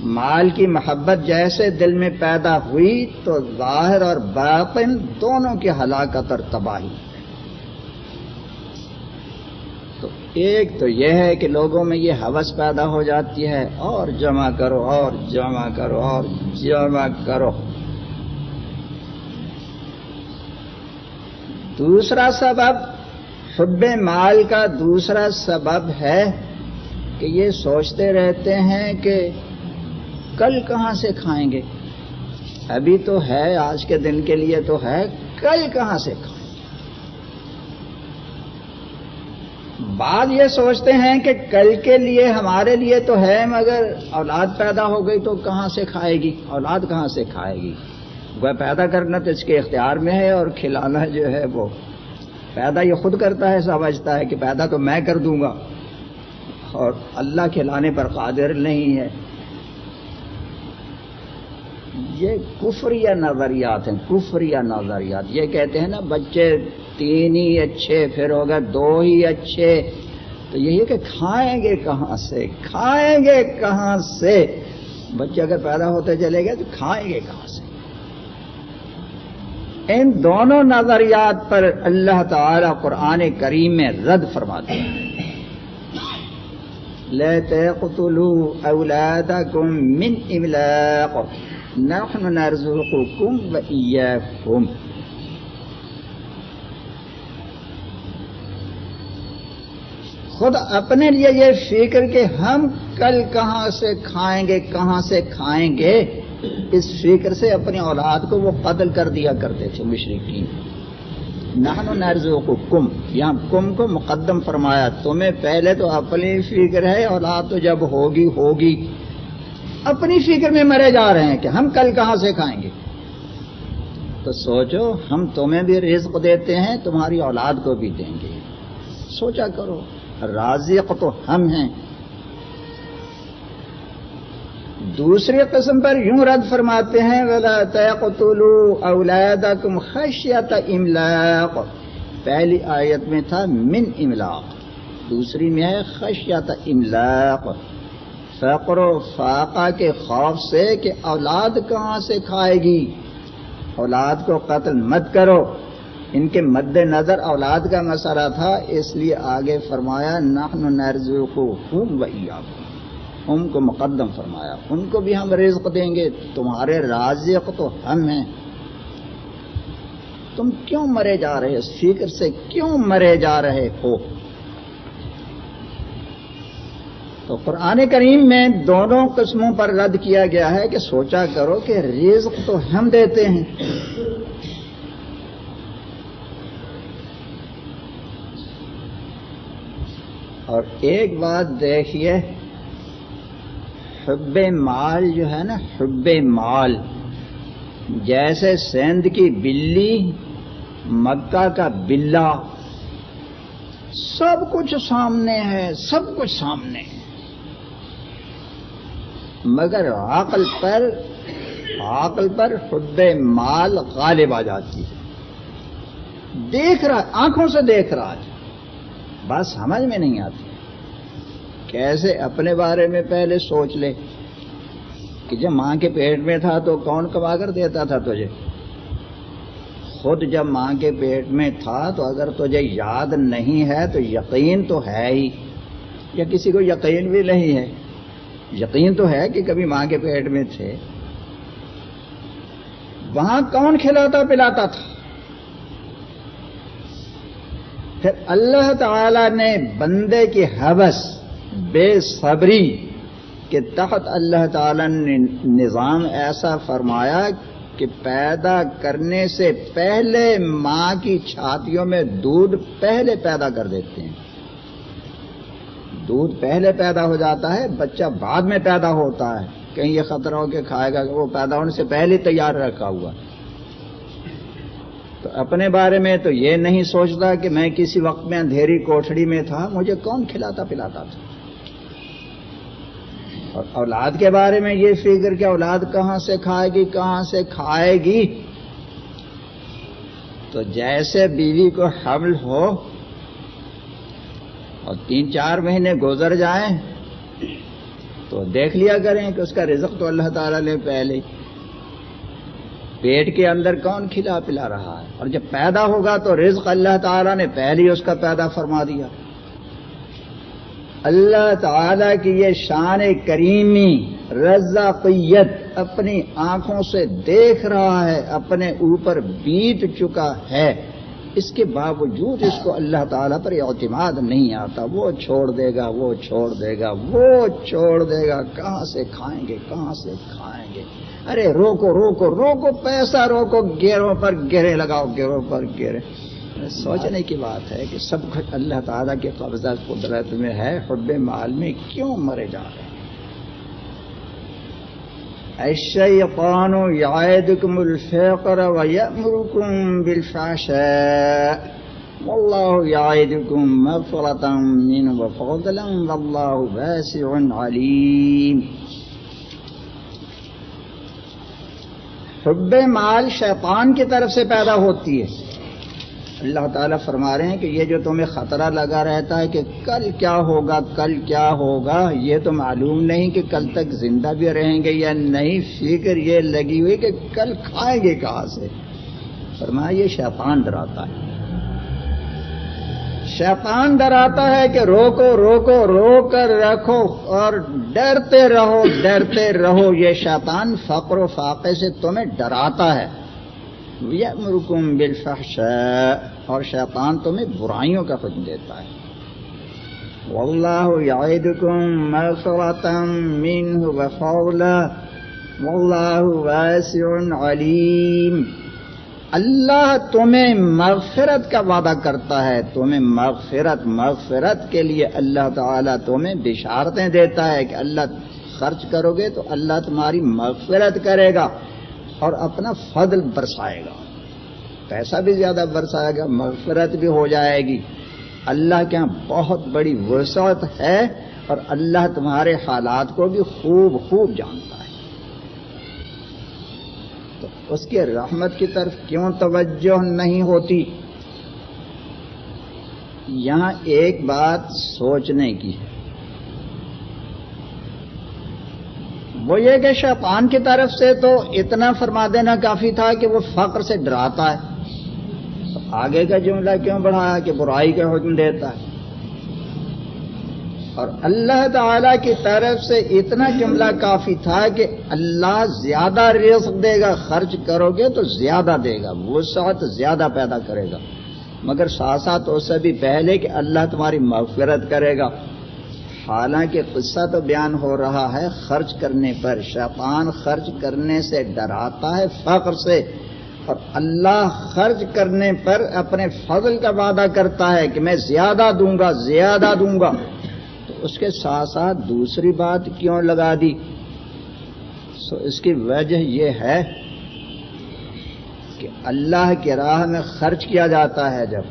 مال کی محبت جیسے دل میں پیدا ہوئی تو ظاہر اور باطن دونوں کی ہلاکت اور تباہی۔ ایک تو یہ ہے کہ لوگوں میں یہ حوث پیدا ہو جاتی ہے اور جمع کرو، اور جمع کرو، اور جمع کرو۔ دوسرا سبب، حب مال کا دوسرا سبب ہے کہ یہ سوچتے رہتے ہیں کہ کل کہاں سے کھائیں گے۔ ابھی تو ہے، آج کے دن کے لیے تو ہے، کل کہاں سے کھائیں بعض یہ سوچتے ہیں کہ کل کے لیے ہمارے لیے تو ہے، مگر اولاد پیدا ہو گئی تو کہاں سے کھائے گی؟ اولاد کہاں سے کھائے گی؟ وہ پیدا کرنا تو اس کے اختیار میں ہے اور کھلانا جو ہے وہ پیدا یہ خود کرتا ہے، سمجھتا ہے کہ پیدا تو میں کر دوں گا۔ اور اللہ کھلانے پر قادر نہیں ہے۔ یہ کفری نظریات ہیں کفری نظریات۔ یہ کہتے ہیں نا، بچے تین ہی اچھے، پھر ہو گئے دو ہی اچھے۔ تو یہی کہ کھائیں گے کہاں سے؟ کھائیں گے کہاں سے؟ بچے اگر پیدا ہوتے چلے گئے تو کھائیں گے کہاں سے؟ ان دونوں نظریات پر اللہ تعالی قرآن کریم میں رد فرماتے ہیں۔ لا تقتلوا اولادكم من املاق۔ نحن نرزقكم واياكم خود اپنے لیے یہ فکر کہ ہم کل کہاں سے کھائیں گے، کہاں سے کھائیں گے، اس فکر سے اپنی اولاد کو وہ قتل کر دیا کرتے تھے مشرقین۔ نہن نرزو کو کم یہاں کم کو مقدم فرمایا، تمہیں پہلے تو اپنی فکر ہے، اولاد تو جب ہوگی ہوگی۔ اپنی فکر میں مرے جا رہے ہیں کہ ہم کل کہاں سے کھائیں گے۔ تو سوچو، ہم تمہیں بھی رزق دیتے ہیں، تمہاری اولاد کو بھی دیں گے۔ سوچا کرو۔ رازق تو ہم ہیں۔ دوسری قسم پر یوں رد فرماتے ہیں، ولا تقتلوا اولادکم خشیت املاق پہلی آیت میں تھا من املاق دوسری میں ہے خشیت املاق فقر و فاقہ کے خوف سے کہ اولاد کہاں سے کھائے گی؟ اولاد کو قتل مت کرو۔ ان کے مد نظر اولاد کا مسئلہ تھا، اس لیے آگے فرمایا، نحن نرزقکم و ان کو مقدم فرمایا، ان کو بھی ہم رزق دیں گے، تمہارے رازق تو ہم ہیں۔ تم کیوں مرے جا رہے؟ فکر سے کیوں مرے جا رہے ہو؟ تو قرآن کریم میں دونوں قسموں پر رد کیا گیا ہے کہ سوچا کرو کہ رزق تو ہم دیتے ہیں۔ اور ایک بات دیکھیے، حب مال جو ہے نا، حب مال، جیسے سندھ کی بلی، مکہ کا بلا سب کچھ سامنے ہے، سب کچھ سامنے ہے۔ مگر عقل پر عقل پر حب مال غالب آ جاتی ہے۔ دیکھ رہا، آنکھوں سے دیکھ رہا ہے۔ بات سمجھ میں نہیں آتی۔ کیسے اپنے بارے میں پہلے سوچ لے کہ جب ماں کے پیٹ میں تھا تو کون کما کر دیتا تھا تجھے؟ خود جب ماں کے پیٹ میں تھا تو اگر تجھے یاد نہیں ہے تو یقین تو ہے ہی۔ یا کسی کو یقین بھی نہیں ہے۔ یقین تو ہے کہ کبھی ماں کے پیٹ میں تھے۔ وہاں کون کھلاتا پلاتا تھا؟ پھر اللہ تعالی نے بندے کی حوث بے صبری کے تحت اللہ تعالی نے نظام ایسا فرمایا کہ پیدا کرنے سے پہلے ماں کی چھاتیوں میں دودھ پہلے پیدا کر دیتے ہیں۔ دودھ پہلے پیدا ہو جاتا ہے، بچہ بعد میں پیدا ہوتا ہے۔ کہیں یہ خطرہ ہو کے کھائے گا، وہ پیدا ہونے سے پہلے تیار رکھا ہوا۔ تو اپنے بارے میں تو یہ نہیں سوچتا کہ میں کسی وقت میں اندھیری کوٹڑی میں تھا، مجھے کون کھلاتا پلاتا تھا؟ اور اولاد کے بارے میں یہ فکر کہ اولاد کہاں سے کھائے گی، کہاں سے کھائے گی؟ تو جیسے بیوی کو حمل ہو اور تین چار مہینے گزر جائیں، تو دیکھ لیا کریں کہ اس کا رزق تو اللہ تعالی نے پہلے پیٹ کے اندر کون کھلا پلا رہا ہے؟ اور جب پیدا ہوگا تو رزق اللہ تعالیٰ نے پہلے اس کا پیدا فرما دیا۔ اللہ تعالی کی یہ شان کریمی رضاقیت اپنی آنکھوں سے دیکھ رہا ہے، اپنے اوپر بیت چکا ہے۔ اس کے باوجود اس کو اللہ تعالیٰ پر اعتماد نہیں آتا۔ وہ چھوڑ دے گا، وہ چھوڑ دے گا، وہ چھوڑ دے گا۔ کہاں سے کھائیں گے، کہاں سے کھائیں گے؟ ارے روکو روکو روکو، پیسہ روکو، گیروں پر گرے لگاؤ، گیروں پر گرے سوچنے کی بات ہے کہ سب کچھ اللہ تعالیٰ کے قبضہ قدرت میں ہے، حب مال میں کیوں مرے جا رہے ہیں؟ الشيطان يعيدكم الفقر ويأمركم بالفحشاء۔ والله يعيدكم مغفرة منه وفضلا والله واسع عليم حب مال شیطان کی طرف سے پیدا ہوتی ہے۔ اللہ تعالیٰ فرما رہے ہیں کہ یہ جو تمہیں خطرہ لگا رہتا ہے کہ کل کیا ہوگا، کل کیا ہوگا، یہ تو معلوم نہیں کہ کل تک زندہ بھی رہیں گے یا نہیں۔ فکر یہ لگی ہوئی کہ کل کھائیں گے کہاں سے؟ فرمایا یہ شیطان ڈراتا ہے۔ شیطان ڈراتا ہے کہ روکو روکو رو کر رکھو اور ڈرتے رہو ڈرتے رہو۔ یہ شیطان فقر و فاقے سے تمہیں ڈراتا ہے۔ یأمرکم بالفحشاء، اور شیطان تمہیں برائیوں کا حکم دیتا ہے۔ واللہ یعیدکم مغفرتا منہ وفولا واللہ واسع علیم۔ اللہ تمہیں مغفرت کا وعدہ کرتا ہے۔ تمہیں مغفرت مغفرت کے لیے اللہ تعالیٰ تمہیں بشارتیں دیتا ہے کہ اللہ خرچ کرو گے تو اللہ تمہاری مغفرت کرے گا اور اپنا فضل برسائے گا۔ پیسہ بھی زیادہ برسائے گا، مغفرت بھی ہو جائے گی۔ اللہ کے یہاں بہت بڑی وسعت ہے اور اللہ تمہارے حالات کو بھی خوب خوب جانتا ہے۔ اس کے رحمت کی طرف کیوں توجہ نہیں ہوتی؟ یہاں ایک بات سوچنے کی ہے۔ وہ یہ کہ شیطان کی طرف سے تو اتنا فرما دینا کافی تھا کہ وہ فقر سے ڈراتا ہے۔ آگے کا جملہ کیوں بڑھایا کہ برائی کا حکم دیتا ہے؟ اور اللہ تعالی کی طرف سے اتنا جملہ کافی تھا کہ اللہ زیادہ رزق دے گا، خرچ کرو گے تو زیادہ دے گا، وہ ساتھ زیادہ پیدا کرے گا۔ مگر ساتھ ساتھ اس سے بھی پہلے کہ اللہ تمہاری مغفرت کرے گا۔ حالانکہ قصہ تو بیان ہو رہا ہے، خرچ کرنے پر۔ شیطان خرچ کرنے سے ڈراتا ہے فخر سے۔ اور اللہ خرچ کرنے پر اپنے فضل کا وعدہ کرتا ہے کہ میں زیادہ دوں گا، زیادہ دوں گا۔ اس کے ساتھ ساتھ دوسری بات کیوں لگا دی؟ سو اس کی وجہ یہ ہے کہ اللہ کی راہ میں خرچ کیا جاتا ہے جب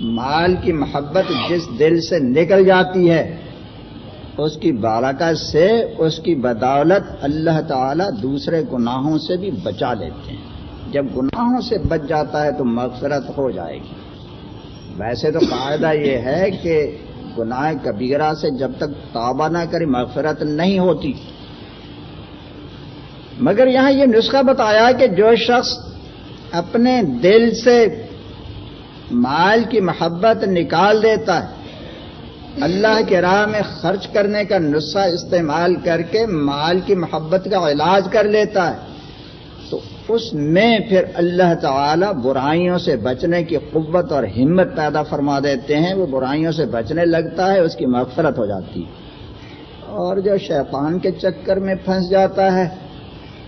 مال کی محبت جس دل سے نکل جاتی ہے، اس کی بارکت سے اس کی بدولت اللہ تعالی دوسرے گناہوں سے بھی بچا لیتے ہیں۔ جب گناہوں سے بچ جاتا ہے تو مغفرت ہو جائے گی۔ ویسے تو قاعدہ یہ ہے کہ گناہ کبیرہ سے جب تک توبہ نہ کری مغفرت نہیں ہوتی۔ مگر یہاں یہ نسخہ بتایا کہ جو شخص اپنے دل سے مال کی محبت نکال دیتا ہے، اللہ کے راہ میں خرچ کرنے کا نسخہ استعمال کر کے مال کی محبت کا علاج کر لیتا ہے۔ اس میں پھر اللہ تعالی برائیوں سے بچنے کی قوت اور ہمت پیدا فرما دیتے ہیں، وہ برائیوں سے بچنے لگتا ہے، اس کی مغفرت ہو جاتی اور جو شیطان کے چکر میں پھنس جاتا ہے،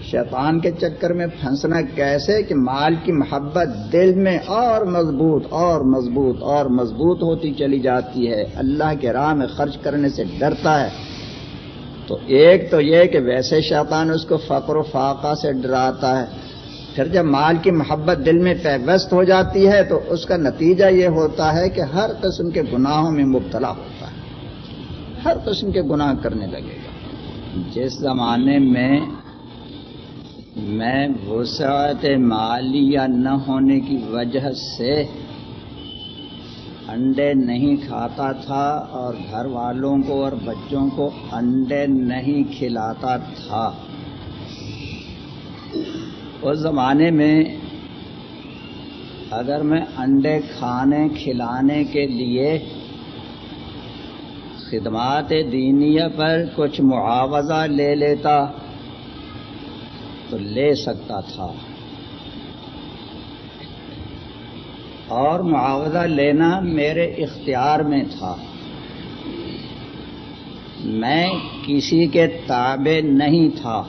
شیطان کے چکر میں پھنسنا کیسے؟ کہ مال کی محبت دل میں اور مضبوط اور مضبوط اور مضبوط ہوتی چلی جاتی ہے۔ اللہ کے راہ میں خرچ کرنے سے ڈرتا ہے۔ تو ایک تو یہ کہ ویسے شیطان اس کو فقر و فاقہ سے ڈراتا ہے۔ پھر جب مال کی محبت دل میں پیوست ہو جاتی ہے تو اس کا نتیجہ یہ ہوتا ہے کہ ہر قسم کے گناہوں میں مبتلا ہوتا ہے۔ ہر قسم کے گناہ کرنے لگے۔ گا جس زمانے میں میں وسعت مالیہ نہ ہونے کی وجہ سے انڈے نہیں کھاتا تھا اور گھر والوں کو اور بچوں کو انڈے نہیں کھلاتا تھا اس زمانے میں اگر میں انڈے کھانے، کھلانے کے لیے خدمات دینیا پر کچھ معاوضہ لے لیتا تو لے سکتا تھا۔ اور معاوضہ لینا میرے اختیار میں تھا۔ میں کسی کے تابع نہیں تھا۔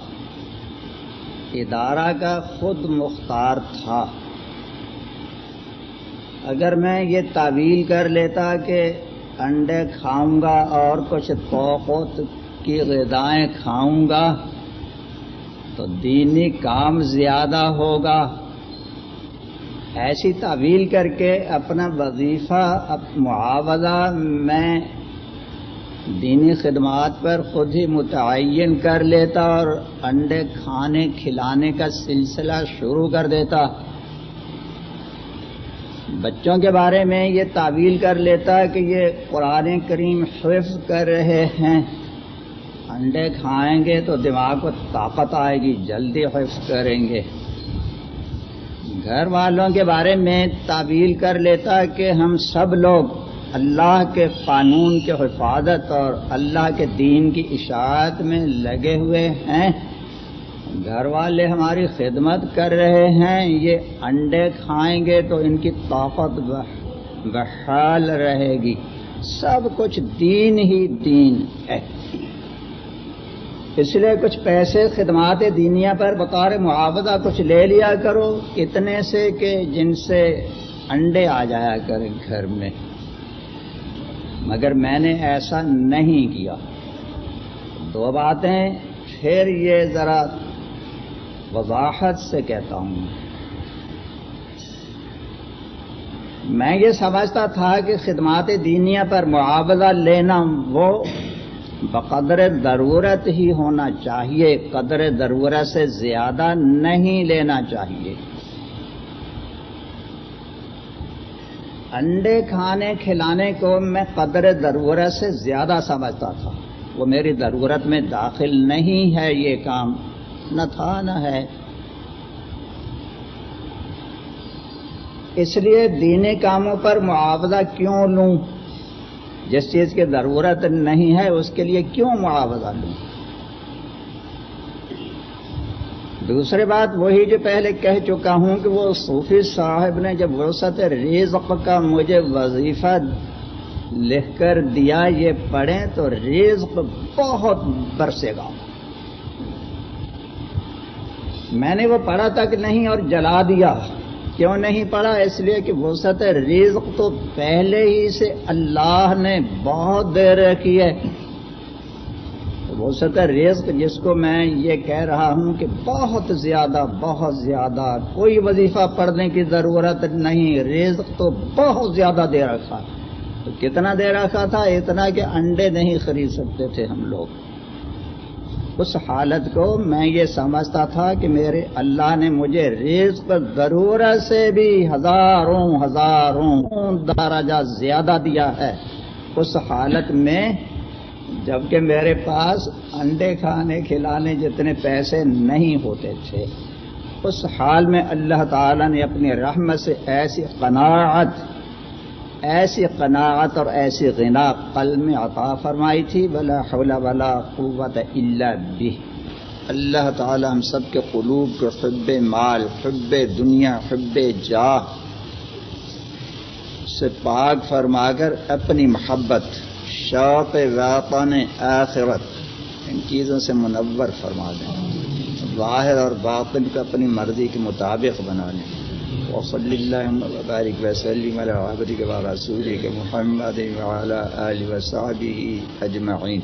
ادارہ کا خود مختار تھا۔ اگر میں یہ تعویل کر لیتا کہ انڈے کھاؤں گا اور کچھ توقت کی غذائیں کھاؤں گا، تو دینی کام زیادہ ہوگا۔ ایسی تعویل کر کے اپنا وظیفہ معاوضہ میں دینی خدمات پر خود ہی متعین کر لیتا اور انڈے کھانے کھلانے کا سلسلہ شروع کر دیتا۔ بچوں کے بارے میں یہ تعویل کر لیتا کہ یہ قرآن کریم حفظ کر رہے ہیں۔ انڈے کھائیں گے تو دماغ کو طاقت آئے گی، جلدی حفظ کریں گے۔ گھر والوں کے بارے میں تعویل کر لیتا کہ ہم سب لوگ اللہ کے قانون کے حفاظت اور اللہ کے دین کی اشاعت میں لگے ہوئے ہیں۔ گھر والے ہماری خدمت کر رہے ہیں۔ یہ انڈے کھائیں گے تو ان کی طاقت بحال رہے گی۔ سب کچھ دین ہی دین ہے۔ اس لیے کچھ پیسے خدمات دینیا پر بطور معاوضہ کچھ لے لیا کرو۔ اتنے سے کہ جن سے انڈے آ جایا کریں گھر میں۔ مگر میں نے ایسا نہیں کیا۔ دو باتیں، پھر یہ ذرا وضاحت سے کہتا ہوں۔ میں یہ سمجھتا تھا کہ خدمات دینیا پر معاوضہ لینا وہ بقدر ضرورت ہی ہونا چاہیے، قدر ضرورت سے زیادہ نہیں لینا چاہیے۔ انڈے کھانے، کھلانے کو میں قدر ضرورت سے زیادہ سمجھتا تھا۔ وہ میری ضرورت میں داخل نہیں ہے یہ کام۔ نہ تھا، نہ ہے۔ اس لیے دینی کاموں پر معاوضہ کیوں لوں؟ جس چیز کی ضرورت نہیں ہے، اس کے لیے کیوں معاوضہ لوں؟ دوسری بات وہی جو پہلے کہہ چکا ہوں کہ وہ صوفی صاحب نے جب وسط رزق کا مجھے وظیفہ لکھ کر دیا، یہ پڑھیں تو رزق بہت برسے گا۔ میں نے وہ پڑھا تک نہیں اور جلا دیا۔ کیوں نہیں پڑھا؟ اس لیے کہ وسط رزق تو پہلے ہی سے اللہ نے بہت دیر رکھی ہے۔ وسط رزق جس کو میں یہ کہہ رہا ہوں کہ بہت زیادہ بہت زیادہ کوئی وظیفہ پڑھنے کی ضرورت نہیں۔ رزق تو بہت زیادہ دے رکھا۔ تو کتنا دے رکھا تھا؟ اتنا کہ انڈے نہیں خرید سکتے تھے ہم لوگ۔ اس حالت کو میں یہ سمجھتا تھا کہ میرے اللہ نے مجھے رزق ضرورت سے بھی ہزاروں ہزاروں درجہ زیادہ دیا ہے۔ اس حالت میں جبکہ میرے پاس انڈے کھانے کھلانے جتنے پیسے نہیں ہوتے تھے، اس حال میں اللہ تعالی نے اپنی رحمت سے ایسی قناعت ایسی قناعت اور ایسی غنا قل میں عطا فرمائی تھی بلا حول ولا قوت الا بھی اللہ تعالی ہم سب کے قلوب کو حب مال، حب دنیا، حب جاہ سے پاک فرما کر اپنی محبت شوق واپن آخرت ان چیزوں سے منور فرما دیں۔ ظاہر اور باطن کو اپنی مرضی کے مطابق بنا لیں۔ وصلی اللہ وبارک وسلم علی عبدک و رسولک محمد وعلى آل وصحبہ اجمعین۔